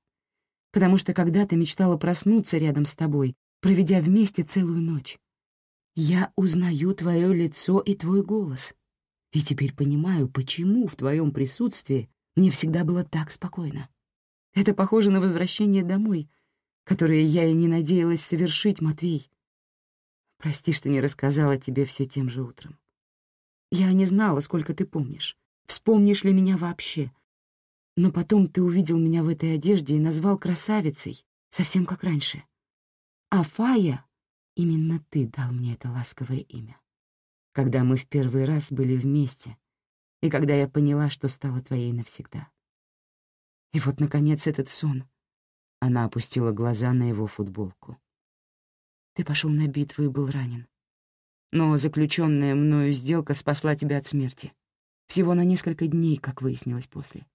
потому что когда-то мечтала проснуться рядом с тобой, проведя вместе целую ночь. Я узнаю твое лицо и твой голос, и теперь понимаю, почему в твоем присутствии мне всегда было так спокойно. Это похоже на возвращение домой, которое я и не надеялась совершить, Матвей. Прости, что не рассказала тебе все тем же утром. Я не знала, сколько ты помнишь вспомнишь ли меня вообще. Но потом ты увидел меня в этой одежде и назвал красавицей, совсем как раньше. А Фая, именно ты дал мне это ласковое имя. Когда мы в первый раз были вместе, и когда я поняла, что стала твоей навсегда. И вот, наконец, этот сон. Она опустила глаза на его футболку. Ты пошел на битву и был ранен. Но заключенная мною сделка спасла тебя от смерти. Всего на несколько дней, как выяснилось после.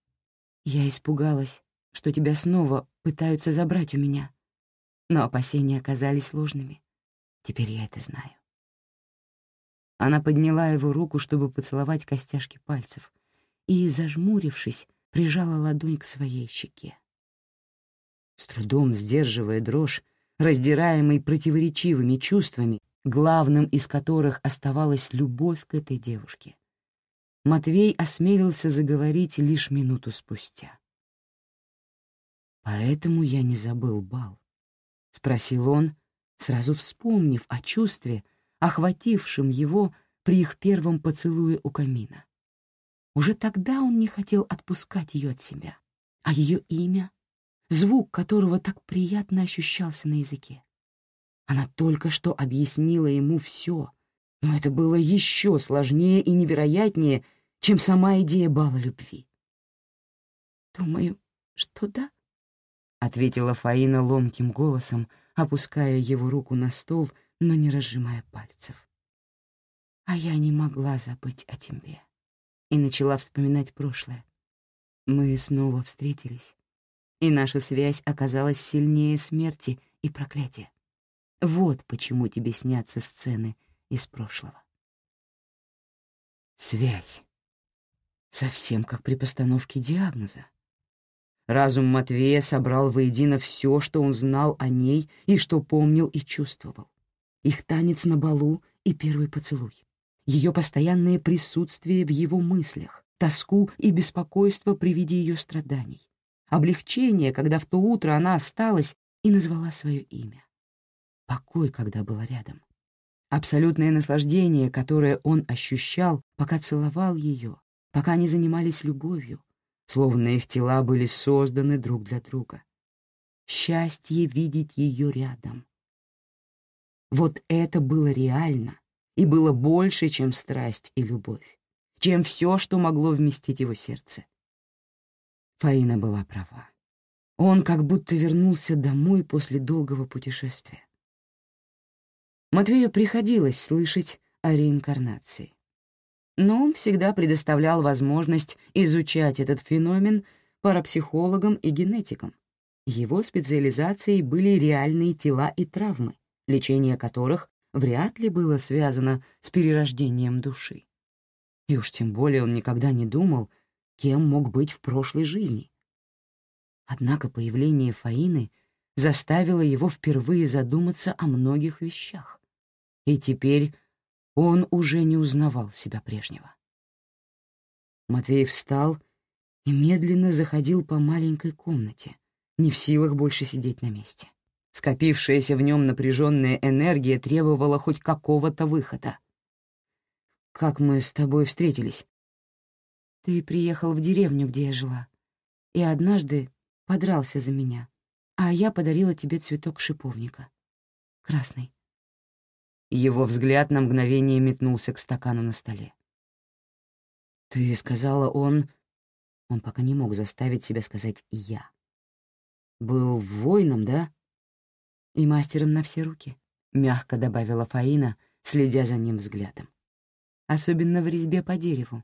Я испугалась, что тебя снова пытаются забрать у меня. Но опасения оказались ложными. Теперь я это знаю. Она подняла его руку, чтобы поцеловать костяшки пальцев, и, зажмурившись, прижала ладонь к своей щеке. С трудом сдерживая дрожь, раздираемой противоречивыми чувствами, главным из которых оставалась любовь к этой девушке. Матвей осмелился заговорить лишь минуту спустя. «Поэтому я не забыл бал», — спросил он, сразу вспомнив о чувстве, охватившем его при их первом поцелуе у камина. Уже тогда он не хотел отпускать ее от себя, а ее имя, звук которого так приятно ощущался на языке. Она только что объяснила ему все, но это было еще сложнее и невероятнее, чем сама идея бала любви. «Думаю, что да», — ответила Фаина ломким голосом, опуская его руку на стол, но не разжимая пальцев. А я не могла забыть о тебе и начала вспоминать прошлое. Мы снова встретились, и наша связь оказалась сильнее смерти и проклятия. Вот почему тебе снятся сцены из прошлого. Связь. Совсем как при постановке диагноза. Разум Матвея собрал воедино все, что он знал о ней и что помнил и чувствовал. Их танец на балу и первый поцелуй. Ее постоянное присутствие в его мыслях, тоску и беспокойство при виде ее страданий. Облегчение, когда в то утро она осталась и назвала свое имя. Покой, когда была рядом. Абсолютное наслаждение, которое он ощущал, пока целовал ее, пока они занимались любовью, словно их тела были созданы друг для друга. Счастье видеть ее рядом. Вот это было реально и было больше, чем страсть и любовь, чем все, что могло вместить его сердце. Фаина была права. Он как будто вернулся домой после долгого путешествия. Матвею приходилось слышать о реинкарнации но он всегда предоставлял возможность изучать этот феномен парапсихологам и генетикам. Его специализацией были реальные тела и травмы, лечение которых вряд ли было связано с перерождением души. И уж тем более он никогда не думал, кем мог быть в прошлой жизни. Однако появление Фаины заставило его впервые задуматься о многих вещах. И теперь он уже не узнавал себя прежнего. Матвей встал и медленно заходил по маленькой комнате, не в силах больше сидеть на месте. Скопившаяся в нем напряженная энергия требовала хоть какого-то выхода. «Как мы с тобой встретились?» «Ты приехал в деревню, где я жила, и однажды подрался за меня, а я подарила тебе цветок шиповника. Красный. Его взгляд на мгновение метнулся к стакану на столе. «Ты сказала, он...» Он пока не мог заставить себя сказать «я». «Был воином, да?» «И мастером на все руки», — мягко добавила Фаина, следя за ним взглядом. «Особенно в резьбе по дереву.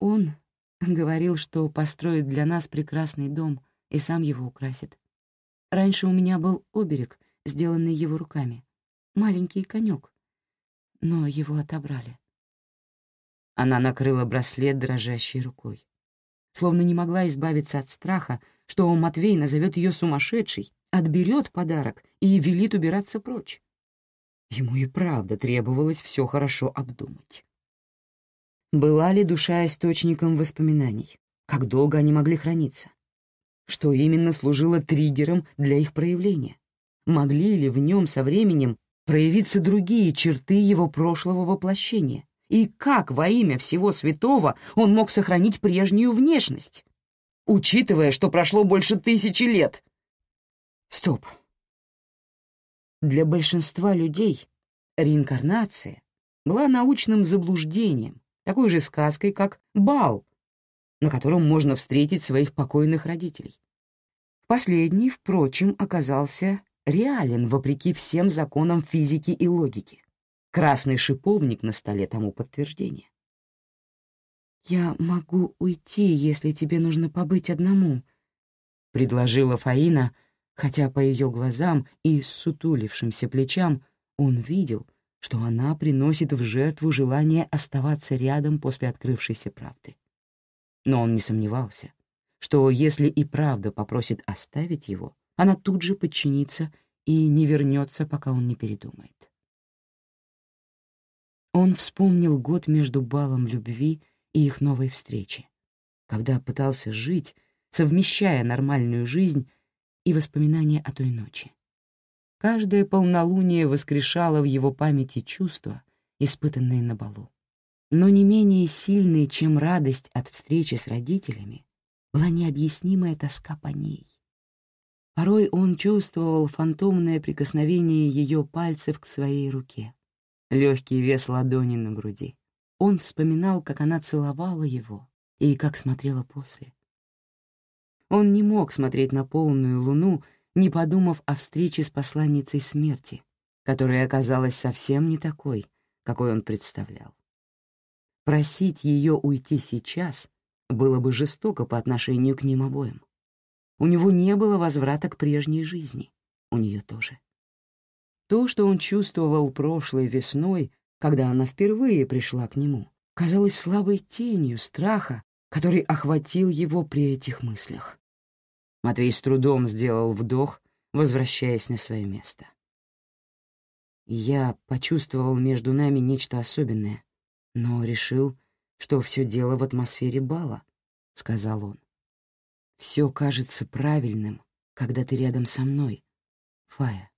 Он говорил, что построит для нас прекрасный дом и сам его украсит. Раньше у меня был оберег, сделанный его руками. Маленький конек, но его отобрали. Она накрыла браслет дрожащей рукой. Словно не могла избавиться от страха, что Матвей назовет ее сумасшедшей, отберет подарок и велит убираться прочь. Ему и правда требовалось все хорошо обдумать. Была ли душа источником воспоминаний? Как долго они могли храниться? Что именно служило триггером для их проявления? Могли ли в нем со временем проявиться другие черты его прошлого воплощения, и как во имя всего святого он мог сохранить прежнюю внешность, учитывая, что прошло больше тысячи лет. Стоп. Для большинства людей реинкарнация была научным заблуждением, такой же сказкой, как бал, на котором можно встретить своих покойных родителей. Последний, впрочем, оказался реален вопреки всем законам физики и логики. Красный шиповник на столе тому подтверждение. «Я могу уйти, если тебе нужно побыть одному», — предложила Фаина, хотя по ее глазам и сутулившимся плечам он видел, что она приносит в жертву желание оставаться рядом после открывшейся правды. Но он не сомневался, что если и правда попросит оставить его, она тут же подчинится и не вернется, пока он не передумает. Он вспомнил год между балом любви и их новой встречи, когда пытался жить, совмещая нормальную жизнь и воспоминания о той ночи. Каждое полнолуние воскрешало в его памяти чувства, испытанные на балу. Но не менее сильной, чем радость от встречи с родителями, была необъяснимая тоска по ней, Порой он чувствовал фантомное прикосновение ее пальцев к своей руке, легкий вес ладони на груди. Он вспоминал, как она целовала его и как смотрела после. Он не мог смотреть на полную луну, не подумав о встрече с посланницей смерти, которая оказалась совсем не такой, какой он представлял. Просить ее уйти сейчас было бы жестоко по отношению к ним обоим. У него не было возврата к прежней жизни, у нее тоже. То, что он чувствовал прошлой весной, когда она впервые пришла к нему, казалось слабой тенью страха, который охватил его при этих мыслях. Матвей с трудом сделал вдох, возвращаясь на свое место. Я почувствовал между нами нечто особенное, но решил, что все дело в атмосфере бала, — сказал он. Все кажется правильным, когда ты рядом со мной, Фая.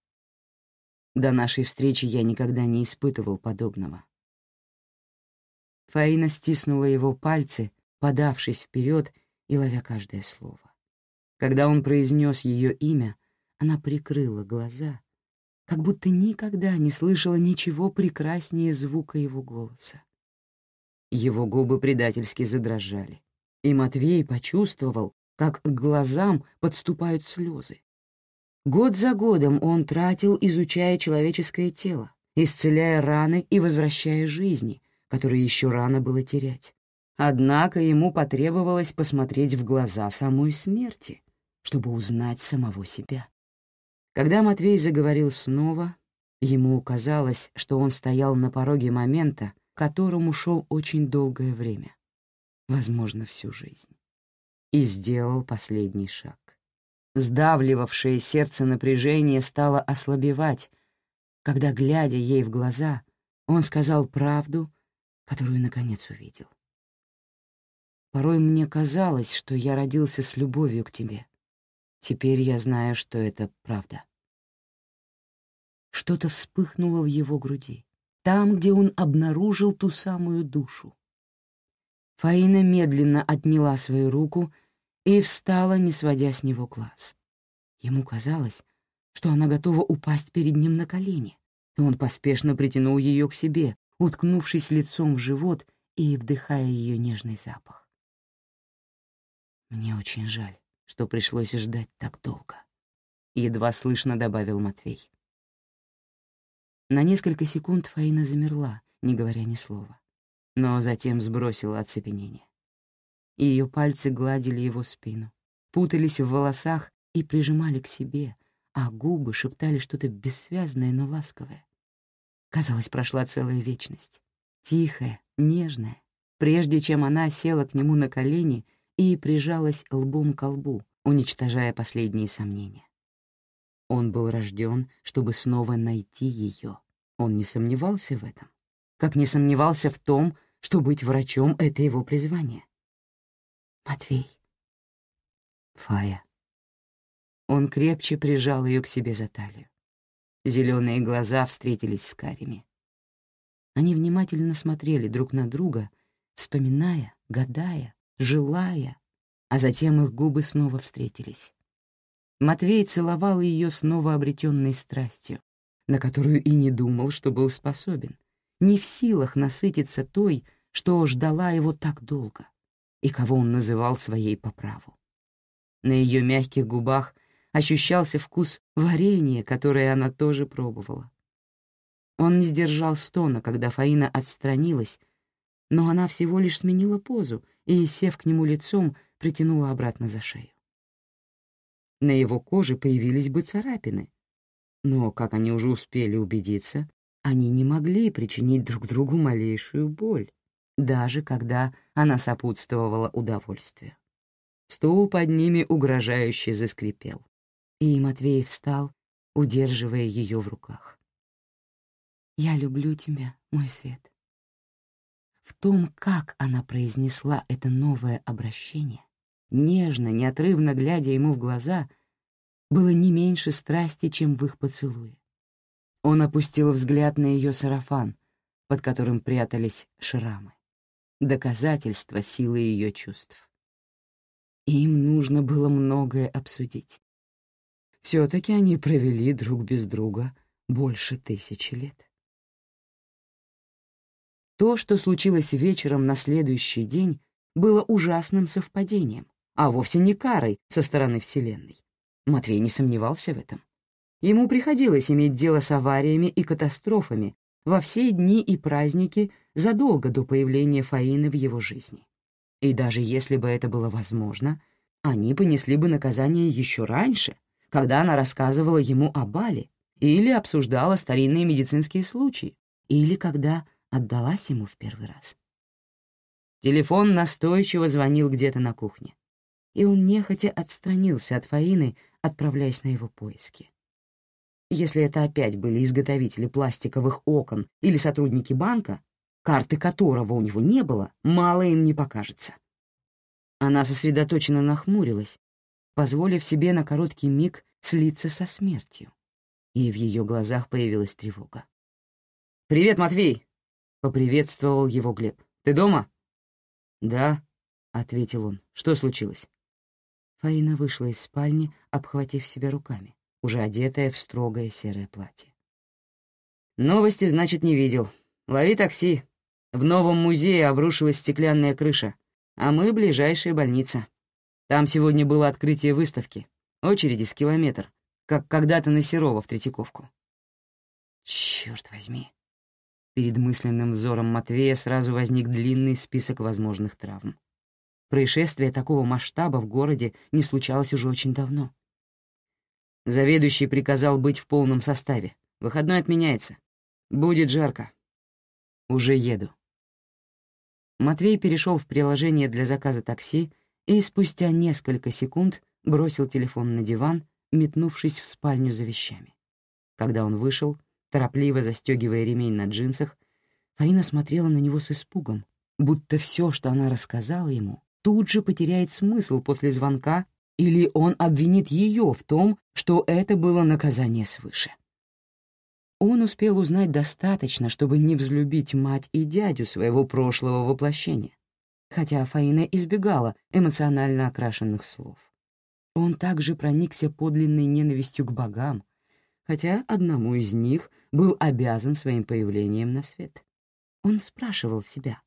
До нашей встречи я никогда не испытывал подобного. Фаина стиснула его пальцы, подавшись вперед и ловя каждое слово. Когда он произнес ее имя, она прикрыла глаза, как будто никогда не слышала ничего прекраснее звука его голоса. Его губы предательски задрожали, и Матвей почувствовал, как к глазам подступают слезы. Год за годом он тратил, изучая человеческое тело, исцеляя раны и возвращая жизни, которые еще рано было терять. Однако ему потребовалось посмотреть в глаза самой смерти, чтобы узнать самого себя. Когда Матвей заговорил снова, ему казалось, что он стоял на пороге момента, которому шел очень долгое время, возможно, всю жизнь, и сделал последний шаг. Сдавливавшее сердце напряжение стало ослабевать, когда, глядя ей в глаза, он сказал правду, которую наконец увидел. «Порой мне казалось, что я родился с любовью к тебе, Теперь я знаю, что это правда. Что-то вспыхнуло в его груди, там, где он обнаружил ту самую душу. Фаина медленно отняла свою руку и встала, не сводя с него глаз. Ему казалось, что она готова упасть перед ним на колени, и он поспешно притянул ее к себе, уткнувшись лицом в живот и вдыхая ее нежный запах. «Мне очень жаль», что пришлось ждать так долго. Едва слышно добавил Матвей. На несколько секунд Фаина замерла, не говоря ни слова, но затем сбросила оцепенение. Ее пальцы гладили его спину, путались в волосах и прижимали к себе, а губы шептали что-то бессвязное, но ласковое. Казалось, прошла целая вечность. Тихая, нежная, прежде чем она села к нему на колени — и прижалась лбом к лбу, уничтожая последние сомнения. Он был рожден, чтобы снова найти ее. Он не сомневался в этом, как не сомневался в том, что быть врачом — это его призвание. «Матвей». «Фая». Он крепче прижал ее к себе за талию. Зеленые глаза встретились с карими. Они внимательно смотрели друг на друга, вспоминая, гадая, желая, а затем их губы снова встретились. Матвей целовал ее снова обретенной страстью, на которую и не думал, что был способен, не в силах насытиться той, что ждала его так долго, и кого он называл своей по праву. На ее мягких губах ощущался вкус варенья, которое она тоже пробовала. Он не сдержал стона, когда Фаина отстранилась, но она всего лишь сменила позу и, сев к нему лицом, притянула обратно за шею. На его коже появились бы царапины, но, как они уже успели убедиться, они не могли причинить друг другу малейшую боль, даже когда она сопутствовала удовольствию. Стул под ними угрожающе заскрипел, и Матвей встал, удерживая ее в руках. «Я люблю тебя, мой свет», в том, как она произнесла это новое обращение, нежно, неотрывно глядя ему в глаза, было не меньше страсти, чем в их поцелуе. Он опустил взгляд на ее сарафан, под которым прятались шрамы, доказательство силы ее чувств. Им нужно было многое обсудить. Все-таки они провели друг без друга больше тысячи лет. То, что случилось вечером на следующий день, было ужасным совпадением, а вовсе не карой со стороны Вселенной. Матвей не сомневался в этом. Ему приходилось иметь дело с авариями и катастрофами во все дни и праздники задолго до появления Фаины в его жизни. И даже если бы это было возможно, они понесли бы наказание еще раньше, когда она рассказывала ему о Бали или обсуждала старинные медицинские случаи, или когда отдалась ему в первый раз. Телефон настойчиво звонил где-то на кухне, и он нехотя отстранился от Фаины, отправляясь на его поиски. Если это опять были изготовители пластиковых окон или сотрудники банка, карты которого у него не было, мало им не покажется. Она сосредоточенно нахмурилась, позволив себе на короткий миг слиться со смертью, и в ее глазах появилась тревога. «Привет, Матвей!» — поприветствовал его Глеб. «Ты дома?» «Да», — ответил он. «Что случилось?» Фаина вышла из спальни, обхватив себя руками, уже одетая в строгое серое платье. «Новости, значит, не видел. Лови такси. В новом музее обрушилась стеклянная крыша, а мы — ближайшая больница. Там сегодня было открытие выставки. Очереди с километр, как когда-то на Серова в Третьяковку. Черт возьми. Перед мысленным взором Матвея сразу возник длинный список возможных травм. Происшествие такого масштаба в городе не случалось уже очень давно. Заведующий приказал быть в полном составе. Выходной отменяется. Будет жарко. Уже еду. Матвей перешел в приложение для заказа такси и спустя несколько секунд бросил телефон на диван, метнувшись в спальню за вещами. Когда он вышел, Торопливо застегивая ремень на джинсах, Фаина смотрела на него с испугом, будто все, что она рассказала ему, тут же потеряет смысл после звонка, или он обвинит ее в том, что это было наказание свыше. Он успел узнать достаточно, чтобы не взлюбить мать и дядю своего прошлого воплощения, хотя Фаина избегала эмоционально окрашенных слов. Он также проникся подлинной ненавистью к богам, хотя одному из них был обязан своим появлением на свет. Он спрашивал себя,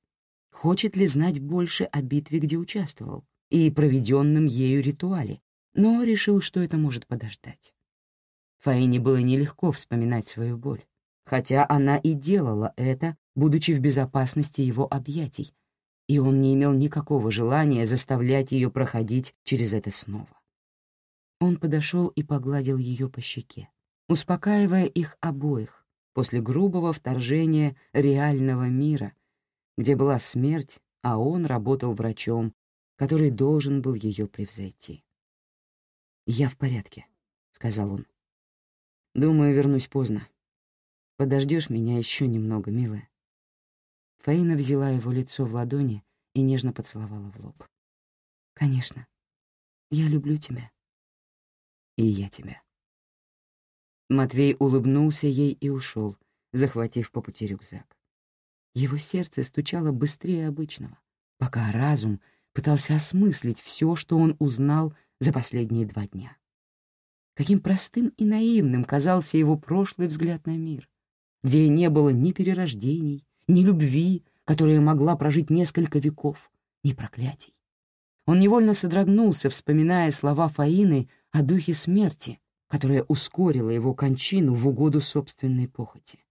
хочет ли знать больше о битве, где участвовал, и проведенном ею ритуале, но решил, что это может подождать. Фаине было нелегко вспоминать свою боль, хотя она и делала это, будучи в безопасности его объятий, и он не имел никакого желания заставлять ее проходить через это снова. Он подошел и погладил ее по щеке успокаивая их обоих после грубого вторжения реального мира, где была смерть, а он работал врачом, который должен был ее превзойти. «Я в порядке», — сказал он. «Думаю, вернусь поздно. Подождешь меня еще немного, милая?» Фаина взяла его лицо в ладони и нежно поцеловала в лоб. «Конечно. Я люблю тебя». «И я тебя». Матвей улыбнулся ей и ушел, захватив по пути рюкзак. Его сердце стучало быстрее обычного, пока разум пытался осмыслить все, что он узнал за последние два дня. Каким простым и наивным казался его прошлый взгляд на мир, где не было ни перерождений, ни любви, которая могла прожить несколько веков, ни проклятий. Он невольно содрогнулся, вспоминая слова Фаины о духе смерти, которая ускорила его кончину в угоду собственной похоти.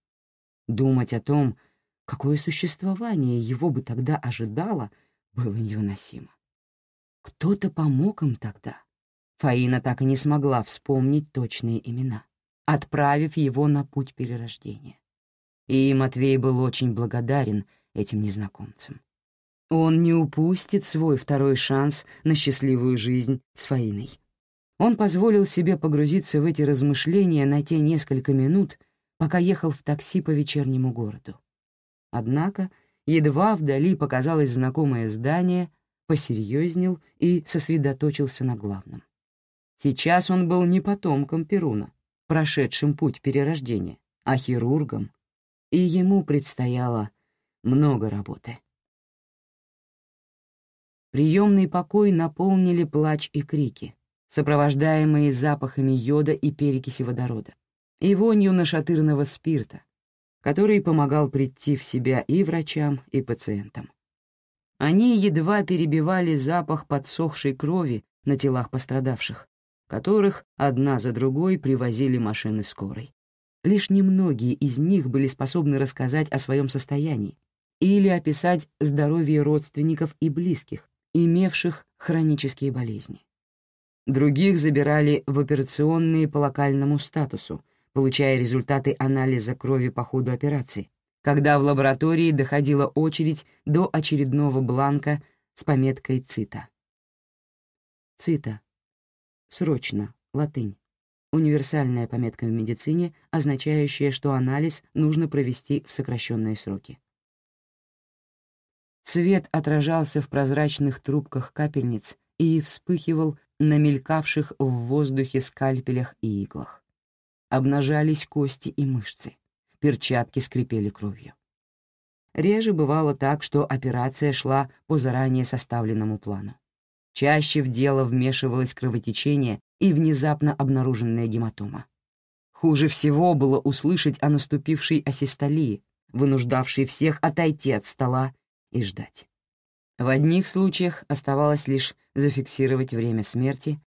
Думать о том, какое существование его бы тогда ожидало, было невыносимо. Кто-то помог им тогда. Фаина так и не смогла вспомнить точные имена, отправив его на путь перерождения. И Матвей был очень благодарен этим незнакомцам. Он не упустит свой второй шанс на счастливую жизнь с Фаиной. Он позволил себе погрузиться в эти размышления на те несколько минут, пока ехал в такси по вечернему городу. Однако, едва вдали показалось знакомое здание, посерьезнел и сосредоточился на главном. Сейчас он был не потомком Перуна, прошедшим путь перерождения, а хирургом, и ему предстояло много работы. Приемный покой наполнили плач и крики — сопровождаемые запахами йода и перекиси водорода, и вонью нашатырного спирта, который помогал прийти в себя и врачам, и пациентам. Они едва перебивали запах подсохшей крови на телах пострадавших, которых одна за другой привозили машины скорой. Лишь немногие из них были способны рассказать о своем состоянии или описать здоровье родственников и близких, имевших хронические болезни. Других забирали в операционные по локальному статусу, получая результаты анализа крови по ходу операции, когда в лаборатории доходила очередь до очередного бланка с пометкой «ЦИТА». ЦИТА. Срочно. Латынь. Универсальная пометка в медицине, означающая, что анализ нужно провести в сокращенные сроки. Свет отражался в прозрачных трубках капельниц и вспыхивал на мелькавших в воздухе скальпелях и иглах. Обнажались кости и мышцы, перчатки скрипели кровью. Реже бывало так, что операция шла по заранее составленному плану. Чаще в дело вмешивалось кровотечение и внезапно обнаруженная гематома. Хуже всего было услышать о наступившей асистолии, вынуждавшей всех отойти от стола и ждать. В одних случаях оставалось лишь зафиксировать время смерти,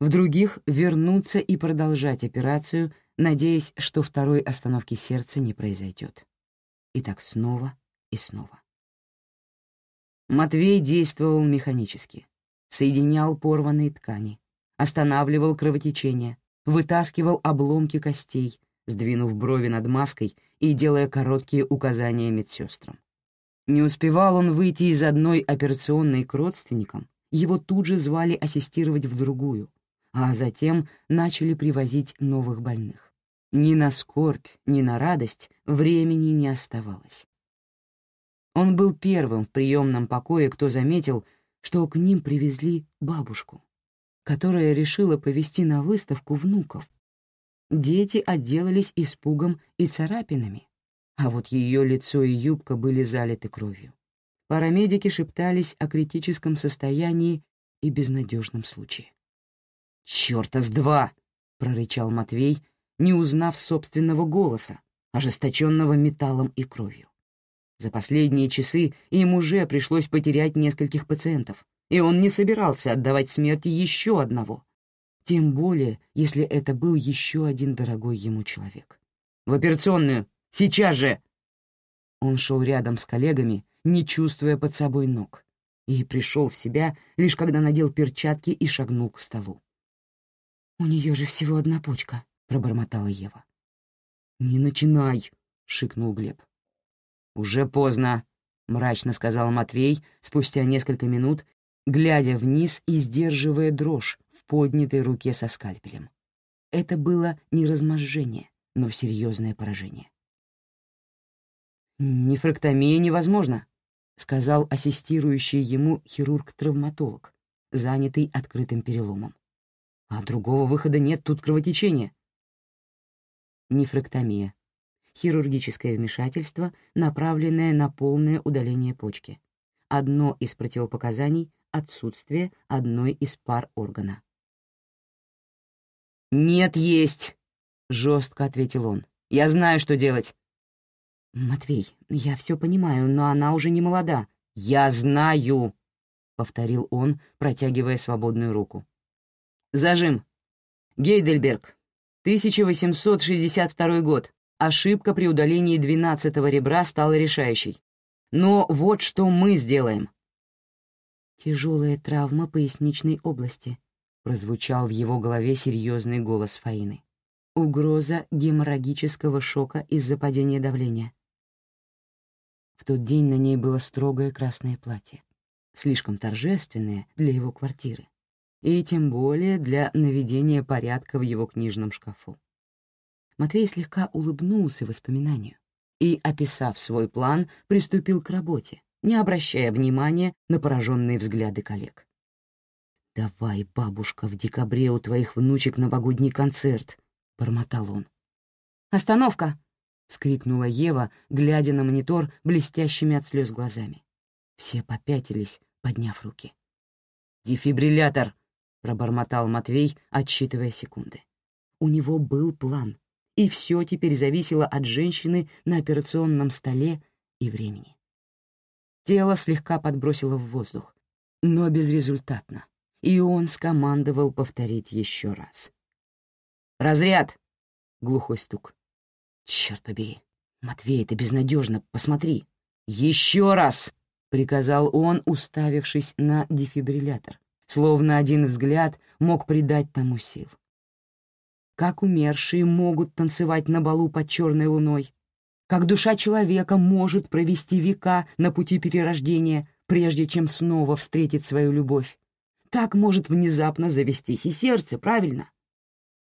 в других — вернуться и продолжать операцию, надеясь, что второй остановки сердца не произойдет. И так снова и снова. Матвей действовал механически, соединял порванные ткани, останавливал кровотечение, вытаскивал обломки костей, сдвинув брови над маской и делая короткие указания медсестрам. Не успевал он выйти из одной операционной к родственникам, его тут же звали ассистировать в другую, а затем начали привозить новых больных. Ни на скорбь, ни на радость времени не оставалось. Он был первым в приемном покое, кто заметил, что к ним привезли бабушку, которая решила повезти на выставку внуков. Дети отделались испугом и царапинами, а вот ее лицо и юбка были залиты кровью. Парамедики шептались о критическом состоянии и безнадежном случае. «Чёрта с два!» — прорычал Матвей, не узнав собственного голоса, ожесточенного металлом и кровью. За последние часы им уже пришлось потерять нескольких пациентов, и он не собирался отдавать смерти еще одного, тем более, если это был еще один дорогой ему человек. «В операционную! Сейчас же!» Он шел рядом с коллегами, не чувствуя под собой ног, и пришел в себя, лишь когда надел перчатки и шагнул к столу. «У нее же всего одна почка», — пробормотала Ева. «Не начинай!» — шикнул Глеб. «Уже поздно», — мрачно сказал Матвей спустя несколько минут, глядя вниз и сдерживая дрожь в поднятой руке со скальпелем. Это было не разможжение, но серьезное поражение. «Нефрактомия невозможна», — сказал ассистирующий ему хирург-травматолог, занятый открытым переломом. «А другого выхода нет, тут кровотечение». Нефрактомия — хирургическое вмешательство, направленное на полное удаление почки. Одно из противопоказаний — отсутствие одной из пар органа. «Нет, есть!» — жестко ответил он. «Я знаю, что делать. «Матвей, я все понимаю, но она уже не молода». «Я знаю», — повторил он, протягивая свободную руку. «Зажим. Гейдельберг. 1862 год. Ошибка при удалении двенадцатого ребра стала решающей. Но вот что мы сделаем». «Тяжелая травма поясничной области», — прозвучал в его голове серьезный голос Фаины. «Угроза геморрагического шока из-за падения давления. В тот день на ней было строгое красное платье, слишком торжественное для его квартиры, и тем более для наведения порядка в его книжном шкафу. Матвей слегка улыбнулся воспоминанию и, описав свой план, приступил к работе, не обращая внимания на пораженные взгляды коллег. «Давай, бабушка, в декабре у твоих внучек новогодний концерт», — бормотал он. «Остановка!» — вскрикнула Ева, глядя на монитор блестящими от слез глазами. Все попятились, подняв руки. «Дефибриллятор!» — пробормотал Матвей, отсчитывая секунды. У него был план, и все теперь зависело от женщины на операционном столе и времени. Тело слегка подбросило в воздух, но безрезультатно, и он скомандовал повторить еще раз. «Разряд!» — глухой стук. «Черт побери! Матвей, это безнадежно, посмотри!» «Еще раз!» — приказал он, уставившись на дефибриллятор, словно один взгляд мог придать тому сил. Как умершие могут танцевать на балу под черной луной? Как душа человека может провести века на пути перерождения, прежде чем снова встретить свою любовь? Так может внезапно завестись и сердце, правильно?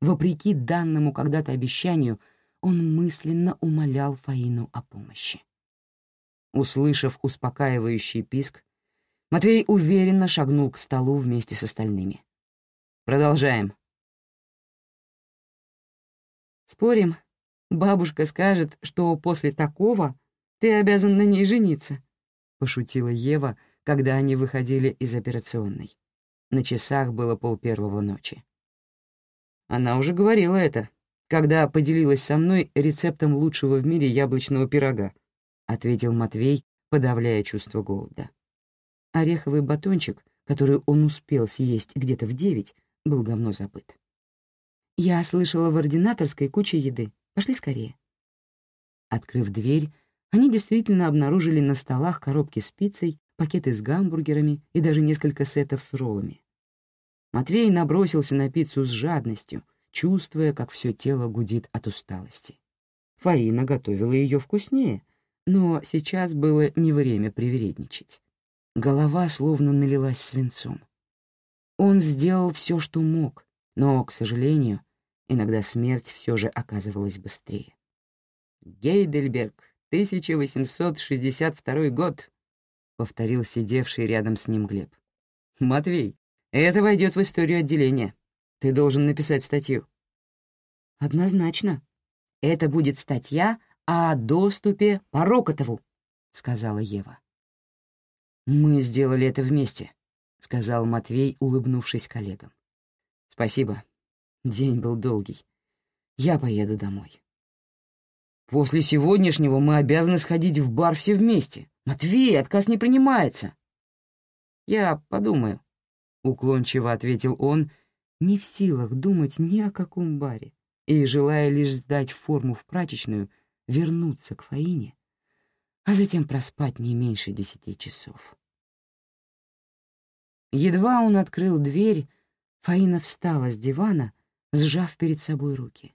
Вопреки данному когда-то обещанию, он мысленно умолял Фаину о помощи. Услышав успокаивающий писк, Матвей уверенно шагнул к столу вместе с остальными. «Продолжаем». «Спорим, бабушка скажет, что после такого ты обязан на ней жениться», — пошутила Ева, когда они выходили из операционной. На часах было полпервого ночи. Она уже говорила это, когда поделилась со мной рецептом лучшего в мире яблочного пирога, — ответил Матвей, подавляя чувство голода. Ореховый батончик, который он успел съесть где-то в девять, был давно забыт. «Я слышала в ординаторской куче еды. Пошли скорее». Открыв дверь, они действительно обнаружили на столах коробки с пиццей, пакеты с гамбургерами и даже несколько сетов с роллами. Матвей набросился на пиццу с жадностью, чувствуя, как все тело гудит от усталости. Фаина готовила ее вкуснее — но сейчас было не время привередничать. Голова словно налилась свинцом. Он сделал все, что мог, но, к сожалению, иногда смерть все же оказывалась быстрее. «Гейдельберг, 1862 год», — повторил сидевший рядом с ним Глеб. «Матвей, это войдет в историю отделения. Ты должен написать статью». «Однозначно. Это будет статья о доступе по Рокотову», — сказала Ева. «Мы сделали это вместе», — сказал Матвей, улыбнувшись коллегам. «Спасибо. День был долгий. Я поеду домой». «После сегодняшнего мы обязаны сходить в бар все вместе. Матвей, отказ не принимается». «Я подумаю», — уклончиво ответил он, не в силах думать ни о каком баре и желая лишь сдать форму в прачечную — вернуться к Фаине, а затем проспать не меньше десяти часов. Едва он открыл дверь, Фаина встала с дивана, сжав перед собой руки.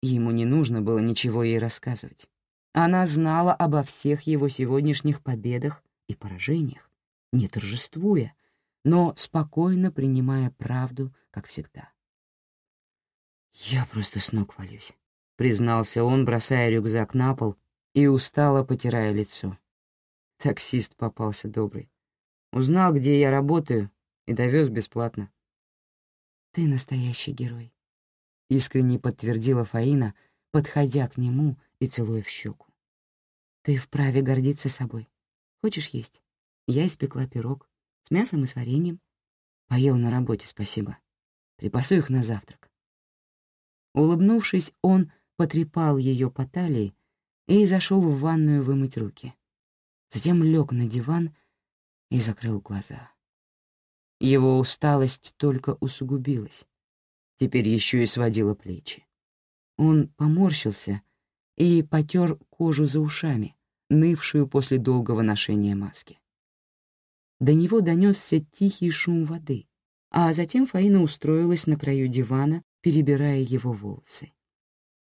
Ему не нужно было ничего ей рассказывать. Она знала обо всех его сегодняшних победах и поражениях, не торжествуя, но спокойно принимая правду, как всегда. «Я просто с ног валюсь», — признался он, бросая рюкзак на пол и устало потирая лицо. Таксист попался добрый. Узнал, где я работаю, и довез бесплатно. «Ты настоящий герой», — искренне подтвердила Фаина, подходя к нему и целуя в щеку. «Ты вправе гордиться собой. Хочешь есть? Я испекла пирог с мясом и с вареньем. Поел на работе, спасибо. Припасу их на завтрак». Улыбнувшись, он потрепал ее по талии и зашел в ванную вымыть руки. Затем лег на диван и закрыл глаза. Его усталость только усугубилась, теперь еще и сводила плечи. Он поморщился и потер кожу за ушами, нывшую после долгого ношения маски. До него донесся тихий шум воды, а затем Фаина устроилась на краю дивана, перебирая его волосы.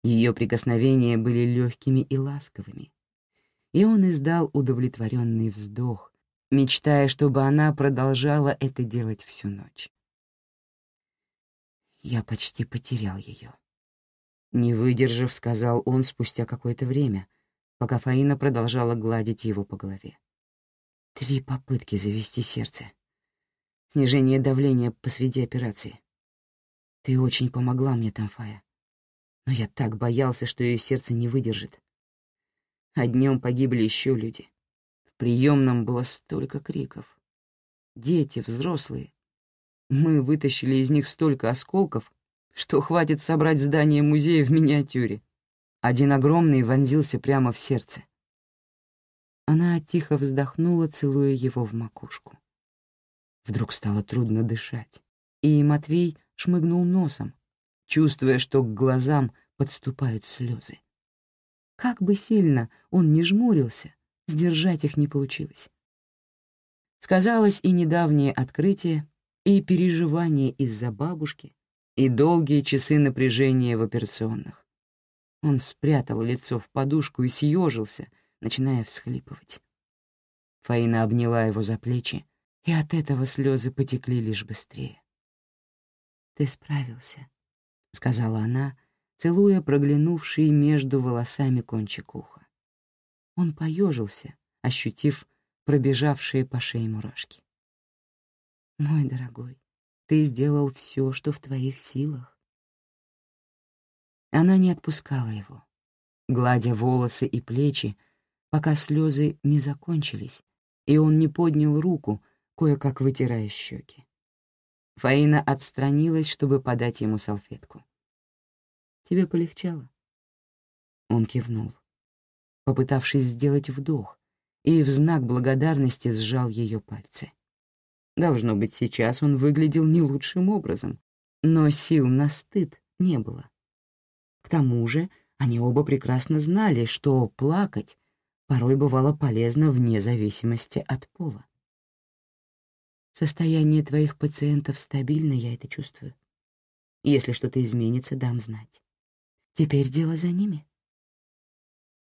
Ее прикосновения были легкими и ласковыми, и он издал удовлетворенный вздох, мечтая, чтобы она продолжала это делать всю ночь. Я почти потерял ее. Не выдержав, сказал он спустя какое-то время, пока Фаина продолжала гладить его по голове. Три попытки завести сердце. Снижение давления посреди операции. Ты очень помогла мне, Тамфая но я так боялся, что ее сердце не выдержит. А днем погибли еще люди. В приемном было столько криков. Дети, взрослые. Мы вытащили из них столько осколков, что хватит собрать здание музея в миниатюре. Один огромный вонзился прямо в сердце. Она тихо вздохнула, целуя его в макушку. Вдруг стало трудно дышать, и Матвей шмыгнул носом, чувствуя, что к глазам подступают слезы. Как бы сильно он ни жмурился, сдержать их не получилось. Сказалось и недавнее открытие, и переживание из-за бабушки, и долгие часы напряжения в операционных. Он спрятал лицо в подушку и съежился, начиная всхлипывать. Фаина обняла его за плечи, и от этого слезы потекли лишь быстрее. «Ты справился», — сказала она, целуя проглянувший между волосами кончик уха. Он поежился, ощутив пробежавшие по шее мурашки. «Мой дорогой, ты сделал все, что в твоих силах». Она не отпускала его, гладя волосы и плечи, пока слезы не закончились, и он не поднял руку, кое-как вытирая щеки. Фаина отстранилась, чтобы подать ему салфетку. «Тебе полегчало?» Он кивнул, попытавшись сделать вдох, и в знак благодарности сжал ее пальцы. Должно быть, сейчас он выглядел не лучшим образом, но сил на стыд не было. К тому же они оба прекрасно знали, что плакать порой бывало полезно вне зависимости от пола. Состояние твоих пациентов стабильно, я это чувствую. Если что-то изменится, дам знать. Теперь дело за ними.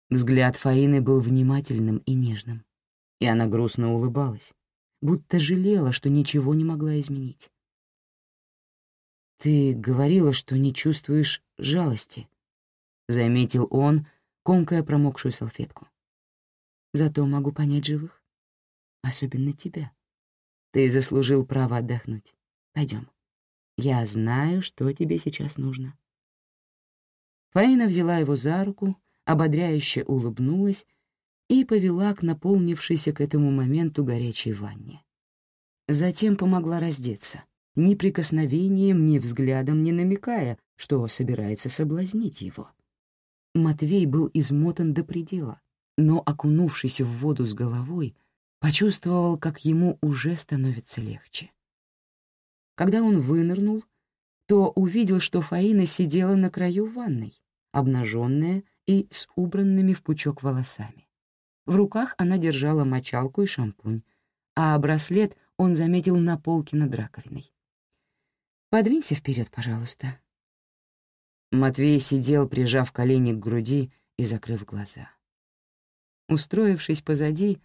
Взгляд Фаины был внимательным и нежным, и она грустно улыбалась, будто жалела, что ничего не могла изменить. «Ты говорила, что не чувствуешь жалости», — заметил он, комкая промокшую салфетку. «Зато могу понять живых, особенно тебя». Ты заслужил право отдохнуть. Пойдем. Я знаю, что тебе сейчас нужно. Фаина взяла его за руку, ободряюще улыбнулась и повела к наполнившейся к этому моменту горячей ванне. Затем помогла раздеться, ни прикосновением, ни взглядом не намекая, что собирается соблазнить его. Матвей был измотан до предела, но, окунувшись в воду с головой, почувствовал, как ему уже становится легче. Когда он вынырнул, то увидел, что Фаина сидела на краю ванной, обнаженная и с убранными в пучок волосами. В руках она держала мочалку и шампунь, а браслет он заметил на полке над раковиной. «Подвинься вперед, пожалуйста». Матвей сидел, прижав колени к груди и закрыв глаза. Устроившись позади,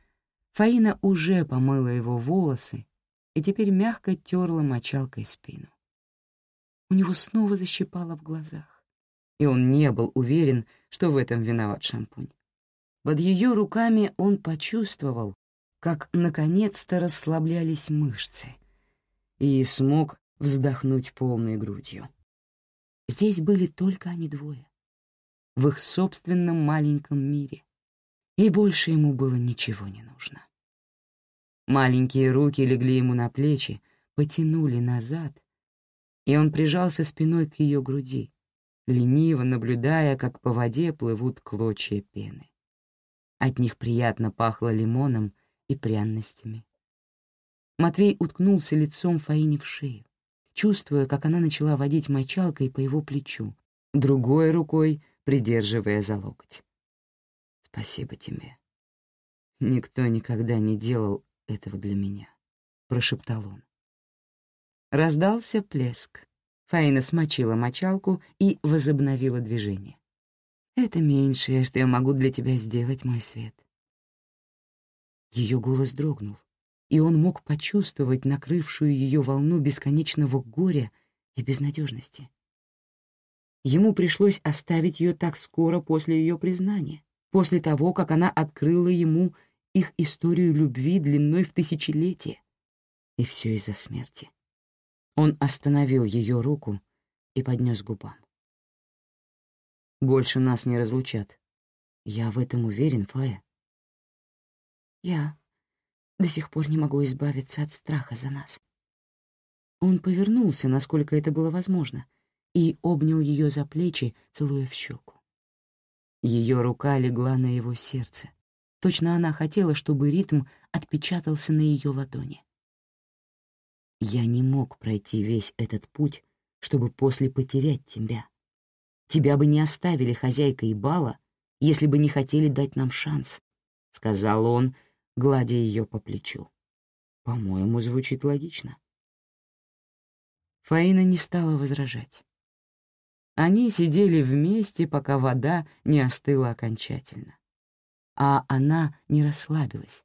Фаина уже помыла его волосы и теперь мягко терла мочалкой спину. У него снова защипало в глазах, и он не был уверен, что в этом виноват шампунь. Под ее руками он почувствовал, как наконец-то расслаблялись мышцы, и смог вздохнуть полной грудью. Здесь были только они двое, в их собственном маленьком мире, и больше ему было ничего не нужно. Маленькие руки легли ему на плечи, потянули назад, и он прижался спиной к ее груди, лениво наблюдая, как по воде плывут клочья пены. От них приятно пахло лимоном и пряностями. Матвей уткнулся лицом Фаине в шею, чувствуя, как она начала водить мочалкой по его плечу, другой рукой придерживая за локоть. «Спасибо тебе. Никто никогда не делал этого для меня», — прошептал он. Раздался плеск. Фаина смочила мочалку и возобновила движение. «Это меньшее, что я могу для тебя сделать, мой свет». Ее голос дрогнул, и он мог почувствовать накрывшую ее волну бесконечного горя и безнадежности. Ему пришлось оставить ее так скоро после ее признания, после того, как она открыла ему их историю любви длиной в тысячелетие. И все из-за смерти. Он остановил ее руку и поднес губам. «Больше нас не разлучат. Я в этом уверен, Фая». «Я до сих пор не могу избавиться от страха за нас». Он повернулся, насколько это было возможно, и обнял ее за плечи, целуя в щеку. Ее рука легла на его сердце, Точно она хотела, чтобы ритм отпечатался на ее ладони. Я не мог пройти весь этот путь, чтобы после потерять тебя. Тебя бы не оставили хозяйкой бала, если бы не хотели дать нам шанс», — сказал он, гладя ее по плечу. «По-моему, звучит логично». Фаина не стала возражать. Они сидели вместе, пока вода не остыла окончательно. А она не расслабилась,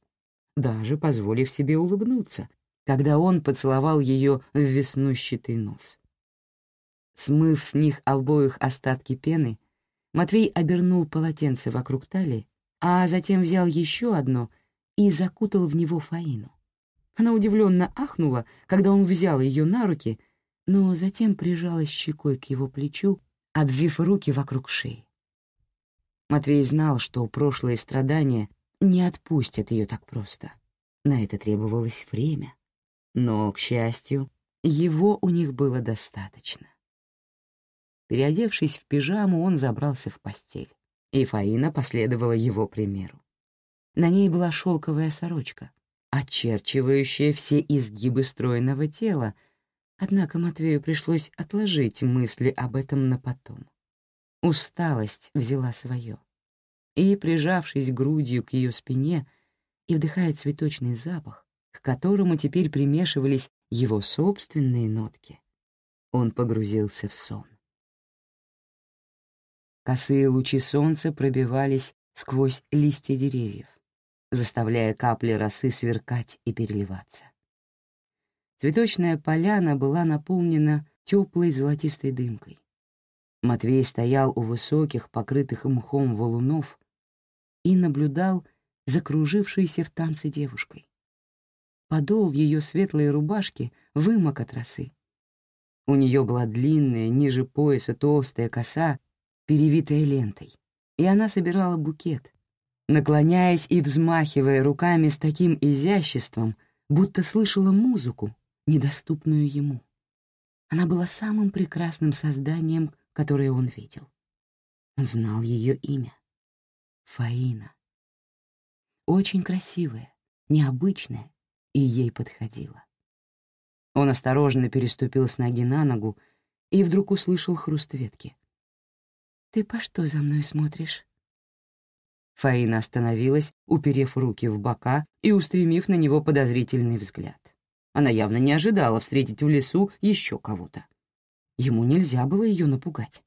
даже позволив себе улыбнуться, когда он поцеловал ее в веснущатый нос. Смыв с них обоих остатки пены, Матвей обернул полотенце вокруг талии, а затем взял еще одно и закутал в него Фаину. Она удивленно ахнула, когда он взял ее на руки — но затем прижалась щекой к его плечу, обвив руки вокруг шеи. Матвей знал, что прошлые страдания не отпустят ее так просто. На это требовалось время. Но, к счастью, его у них было достаточно. Переодевшись в пижаму, он забрался в постель, и Фаина последовала его примеру. На ней была шелковая сорочка, очерчивающая все изгибы стройного тела, Однако Матвею пришлось отложить мысли об этом на потом. Усталость взяла свое. И, прижавшись грудью к ее спине и вдыхая цветочный запах, к которому теперь примешивались его собственные нотки, он погрузился в сон. Косые лучи солнца пробивались сквозь листья деревьев, заставляя капли росы сверкать и переливаться. Цветочная поляна была наполнена теплой золотистой дымкой. Матвей стоял у высоких, покрытых мхом валунов и наблюдал закружившейся в танце девушкой. Подол ее светлой рубашки вымок от росы. У нее была длинная, ниже пояса толстая коса, перевитая лентой, и она собирала букет, наклоняясь и взмахивая руками с таким изяществом, будто слышала музыку, недоступную ему. Она была самым прекрасным созданием, которое он видел. Он знал ее имя — Фаина. Очень красивая, необычная, и ей подходила. Он осторожно переступил с ноги на ногу и вдруг услышал хруст ветки. «Ты по что за мной смотришь?» Фаина остановилась, уперев руки в бока и устремив на него подозрительный взгляд. Она явно не ожидала встретить в лесу еще кого-то. Ему нельзя было ее напугать.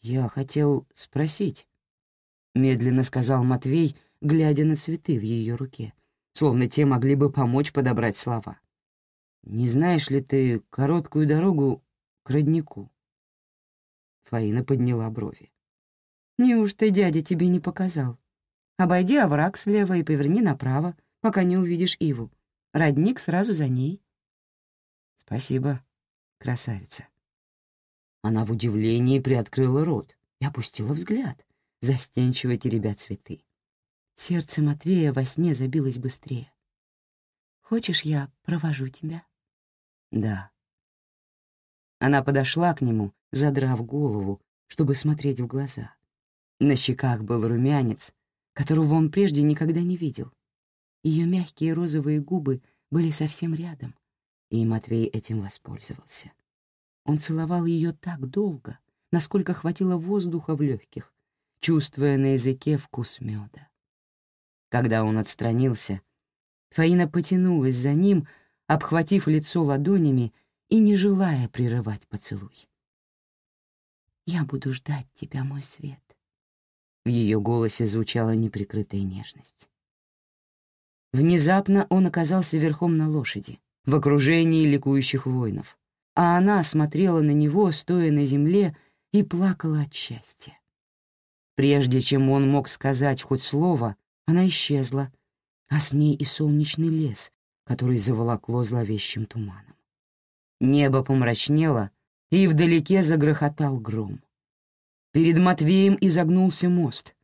«Я хотел спросить», — медленно сказал Матвей, глядя на цветы в ее руке, словно те могли бы помочь подобрать слова. «Не знаешь ли ты короткую дорогу к роднику?» Фаина подняла брови. «Неужто дядя тебе не показал? Обойди овраг слева и поверни направо, пока не увидишь Иву. Родник сразу за ней. Спасибо, красавица. Она в удивлении приоткрыла рот и опустила взгляд, застенчиво теребя цветы. Сердце Матвея во сне забилось быстрее. «Хочешь, я провожу тебя?» «Да». Она подошла к нему, задрав голову, чтобы смотреть в глаза. На щеках был румянец, которого он прежде никогда не видел. Ее мягкие розовые губы были совсем рядом, и Матвей этим воспользовался. Он целовал ее так долго, насколько хватило воздуха в легких, чувствуя на языке вкус меда. Когда он отстранился, Фаина потянулась за ним, обхватив лицо ладонями и не желая прерывать поцелуй. «Я буду ждать тебя, мой свет». В ее голосе звучала неприкрытая нежность. Внезапно он оказался верхом на лошади, в окружении ликующих воинов, а она смотрела на него, стоя на земле, и плакала от счастья. Прежде чем он мог сказать хоть слово, она исчезла, а с ней и солнечный лес, который заволокло зловещим туманом. Небо помрачнело, и вдалеке загрохотал гром. Перед Матвеем изогнулся мост,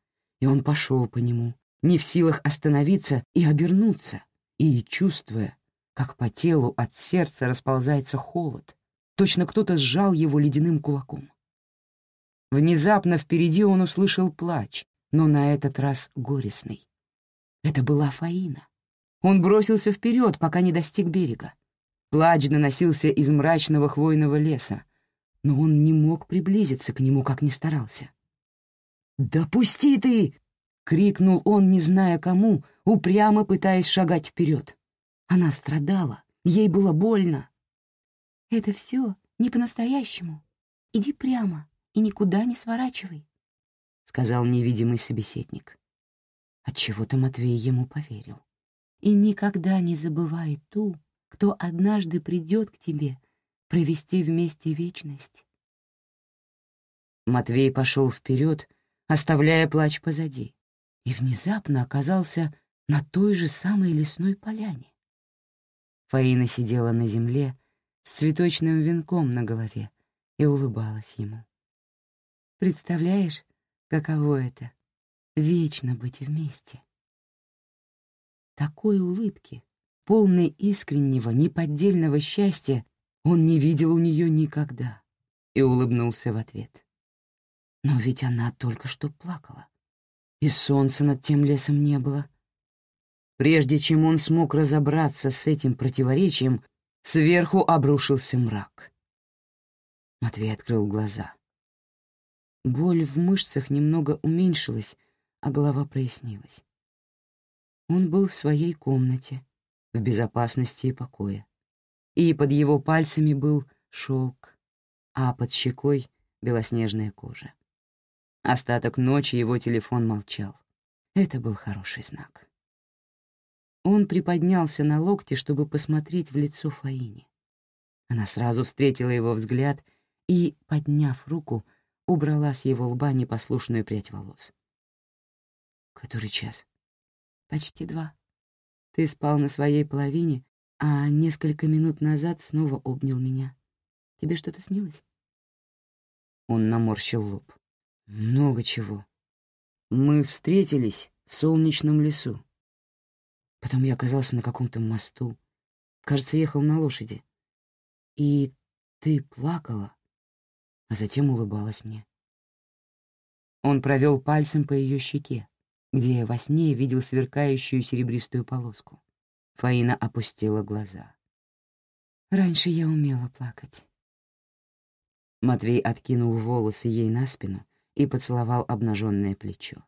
и он пошел по нему, не в силах остановиться и обернуться, и чувствуя, как по телу от сердца расползается холод, точно кто-то сжал его ледяным кулаком. Внезапно впереди он услышал плач, но на этот раз горестный. Это была Фаина. Он бросился вперед, пока не достиг берега. Плач доносился из мрачного хвойного леса, но он не мог приблизиться к нему, как ни старался. «Допусти ты!» — крикнул он, не зная кому, упрямо пытаясь шагать вперед. Она страдала, ей было больно. «Это все не по-настоящему. Иди прямо и никуда не сворачивай», — сказал невидимый собеседник. Отчего-то Матвей ему поверил. «И никогда не забывай ту, кто однажды придет к тебе провести вместе вечность». Матвей пошел вперед, оставляя плач позади и внезапно оказался на той же самой лесной поляне. Фаина сидела на земле с цветочным венком на голове и улыбалась ему. «Представляешь, каково это — вечно быть вместе?» Такой улыбки, полной искреннего, неподдельного счастья, он не видел у нее никогда и улыбнулся в ответ. Но ведь она только что плакала и солнца над тем лесом не было. Прежде чем он смог разобраться с этим противоречием, сверху обрушился мрак. Матвей открыл глаза. Боль в мышцах немного уменьшилась, а голова прояснилась. Он был в своей комнате, в безопасности и покое. И под его пальцами был шелк, а под щекой — белоснежная кожа. Остаток ночи его телефон молчал. Это был хороший знак. Он приподнялся на локте, чтобы посмотреть в лицо Фаине. Она сразу встретила его взгляд и, подняв руку, убрала с его лба непослушную прядь волос. «Который час?» «Почти два. Ты спал на своей половине, а несколько минут назад снова обнял меня. Тебе что-то снилось?» Он наморщил лоб. Много чего. Мы встретились в солнечном лесу. Потом я оказался на каком-то мосту. Кажется, ехал на лошади. И ты плакала, а затем улыбалась мне. Он провел пальцем по ее щеке, где я во сне видел сверкающую серебристую полоску. Фаина опустила глаза. Раньше я умела плакать. Матвей откинул волосы ей на спину и поцеловал обнаженное плечо.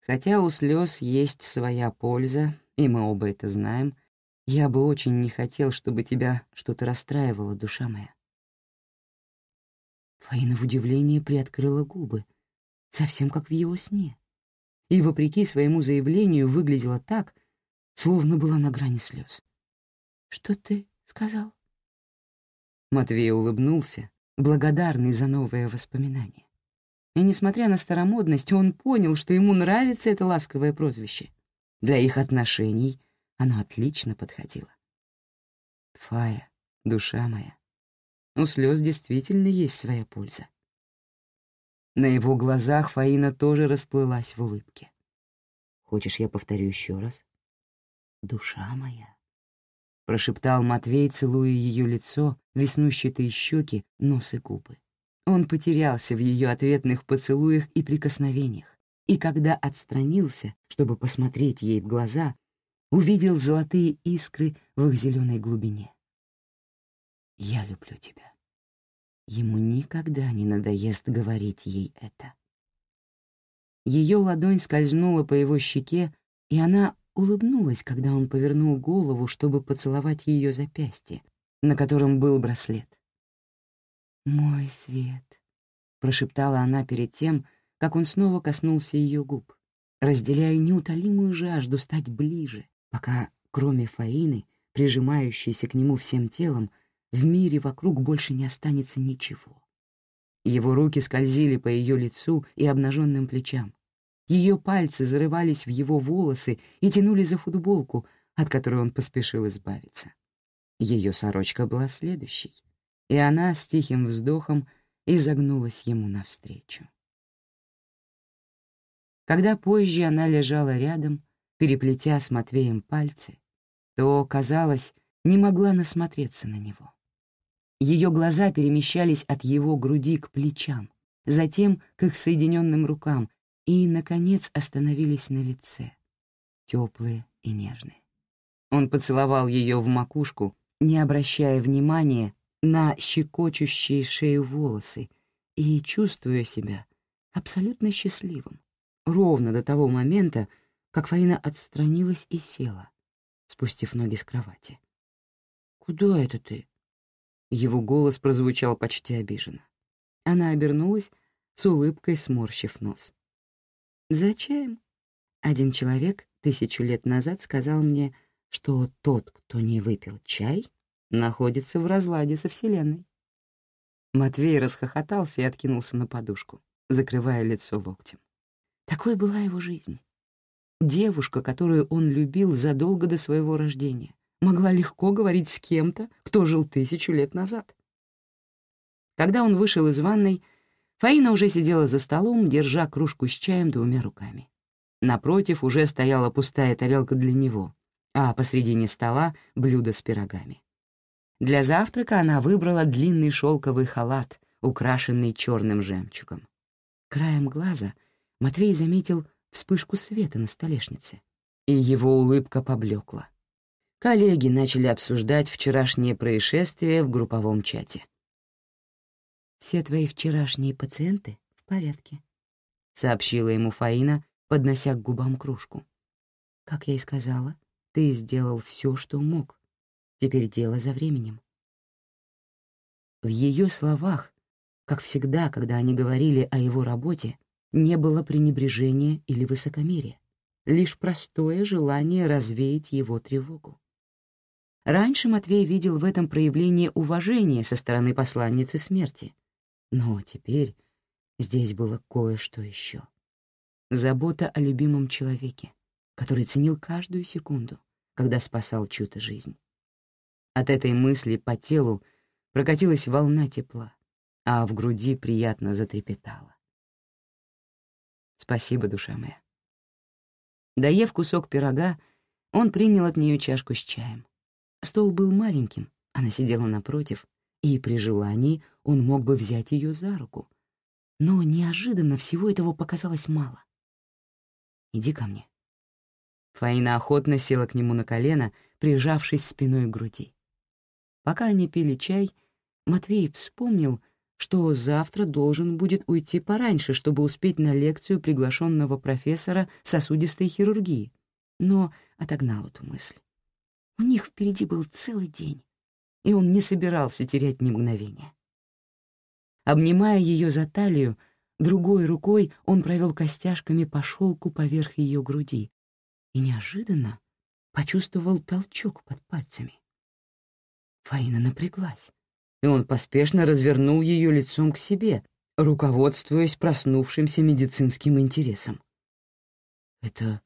Хотя у слез есть своя польза, и мы оба это знаем, я бы очень не хотел, чтобы тебя что-то расстраивало, душа моя. Фаина в удивлении приоткрыла губы, совсем как в его сне, и, вопреки своему заявлению, выглядела так, словно была на грани слез. «Что ты сказал?» Матвей улыбнулся, благодарный за новое воспоминание. И, несмотря на старомодность, он понял, что ему нравится это ласковое прозвище. Для их отношений оно отлично подходило. Фая, душа моя, у слез действительно есть своя польза. На его глазах Фаина тоже расплылась в улыбке. «Хочешь, я повторю еще раз?» «Душа моя», — прошептал Матвей, целуя ее лицо, веснущатые щеки, нос и губы. Он потерялся в ее ответных поцелуях и прикосновениях, и когда отстранился, чтобы посмотреть ей в глаза, увидел золотые искры в их зеленой глубине. «Я люблю тебя». Ему никогда не надоест говорить ей это. Ее ладонь скользнула по его щеке, и она улыбнулась, когда он повернул голову, чтобы поцеловать ее запястье, на котором был браслет. «Мой свет», — прошептала она перед тем, как он снова коснулся ее губ, разделяя неутолимую жажду стать ближе, пока, кроме Фаины, прижимающейся к нему всем телом, в мире вокруг больше не останется ничего. Его руки скользили по ее лицу и обнаженным плечам. Ее пальцы зарывались в его волосы и тянули за футболку, от которой он поспешил избавиться. Ее сорочка была следующей и она с тихим вздохом изогнулась ему навстречу. Когда позже она лежала рядом, переплетя с Матвеем пальцы, то, казалось, не могла насмотреться на него. Ее глаза перемещались от его груди к плечам, затем к их соединенным рукам и, наконец, остановились на лице, теплые и нежные. Он поцеловал ее в макушку, не обращая внимания на щекочущие шею волосы и чувствуя себя абсолютно счастливым, ровно до того момента, как Фаина отстранилась и села, спустив ноги с кровати. «Куда это ты?» Его голос прозвучал почти обиженно. Она обернулась, с улыбкой сморщив нос. «Зачем?» Один человек тысячу лет назад сказал мне, что тот, кто не выпил чай, находится в разладе со Вселенной. Матвей расхохотался и откинулся на подушку, закрывая лицо локтем. Такой была его жизнь. Девушка, которую он любил задолго до своего рождения, могла легко говорить с кем-то, кто жил тысячу лет назад. Когда он вышел из ванной, Фаина уже сидела за столом, держа кружку с чаем двумя руками. Напротив уже стояла пустая тарелка для него, а посредине стола — блюдо с пирогами. Для завтрака она выбрала длинный шелковый халат, украшенный черным жемчугом. Краем глаза Матвей заметил вспышку света на столешнице, и его улыбка поблекла. Коллеги начали обсуждать вчерашнее происшествие в групповом чате. «Все твои вчерашние пациенты в порядке», — сообщила ему Фаина, поднося к губам кружку. «Как я и сказала, ты сделал все, что мог. Теперь дело за временем». В ее словах, как всегда, когда они говорили о его работе, не было пренебрежения или высокомерия, лишь простое желание развеять его тревогу. Раньше Матвей видел в этом проявление уважения со стороны посланницы смерти, но теперь здесь было кое-что еще. Забота о любимом человеке, который ценил каждую секунду, когда спасал чью-то жизнь. От этой мысли по телу прокатилась волна тепла, а в груди приятно затрепетало. Спасибо, душа моя. Доев кусок пирога, он принял от нее чашку с чаем. Стол был маленьким, она сидела напротив, и при желании он мог бы взять ее за руку. Но неожиданно всего этого показалось мало. «Иди ко мне». Фаина охотно села к нему на колено, прижавшись спиной к груди. Пока они пили чай, Матвей вспомнил, что завтра должен будет уйти пораньше, чтобы успеть на лекцию приглашенного профессора сосудистой хирургии, но отогнал эту мысль. У них впереди был целый день, и он не собирался терять ни мгновения. Обнимая ее за талию, Другой рукой он провел костяшками по шелку поверх ее груди и неожиданно почувствовал толчок под пальцами. Фаина напряглась, и он поспешно развернул ее лицом к себе, руководствуясь проснувшимся медицинским интересом. «Это...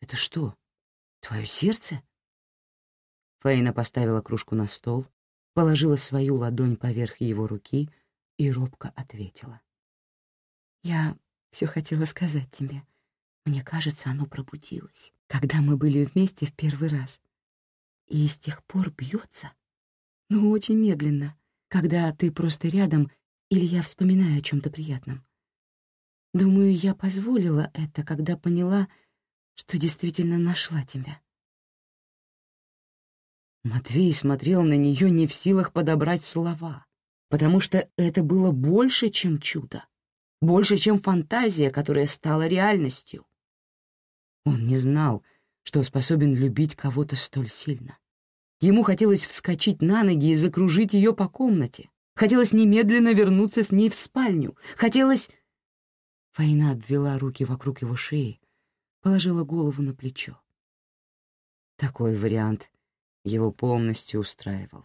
это что, твое сердце?» Фаина поставила кружку на стол, положила свою ладонь поверх его руки и робко ответила. Я все хотела сказать тебе. Мне кажется, оно пробудилось, когда мы были вместе в первый раз. И с тех пор бьется, но очень медленно, когда ты просто рядом или я вспоминаю о чем-то приятном. Думаю, я позволила это, когда поняла, что действительно нашла тебя. Матвей смотрел на нее не в силах подобрать слова, потому что это было больше, чем чудо больше, чем фантазия, которая стала реальностью. Он не знал, что способен любить кого-то столь сильно. Ему хотелось вскочить на ноги и закружить ее по комнате. Хотелось немедленно вернуться с ней в спальню. Хотелось... Фаина обвела руки вокруг его шеи, положила голову на плечо. Такой вариант его полностью устраивал.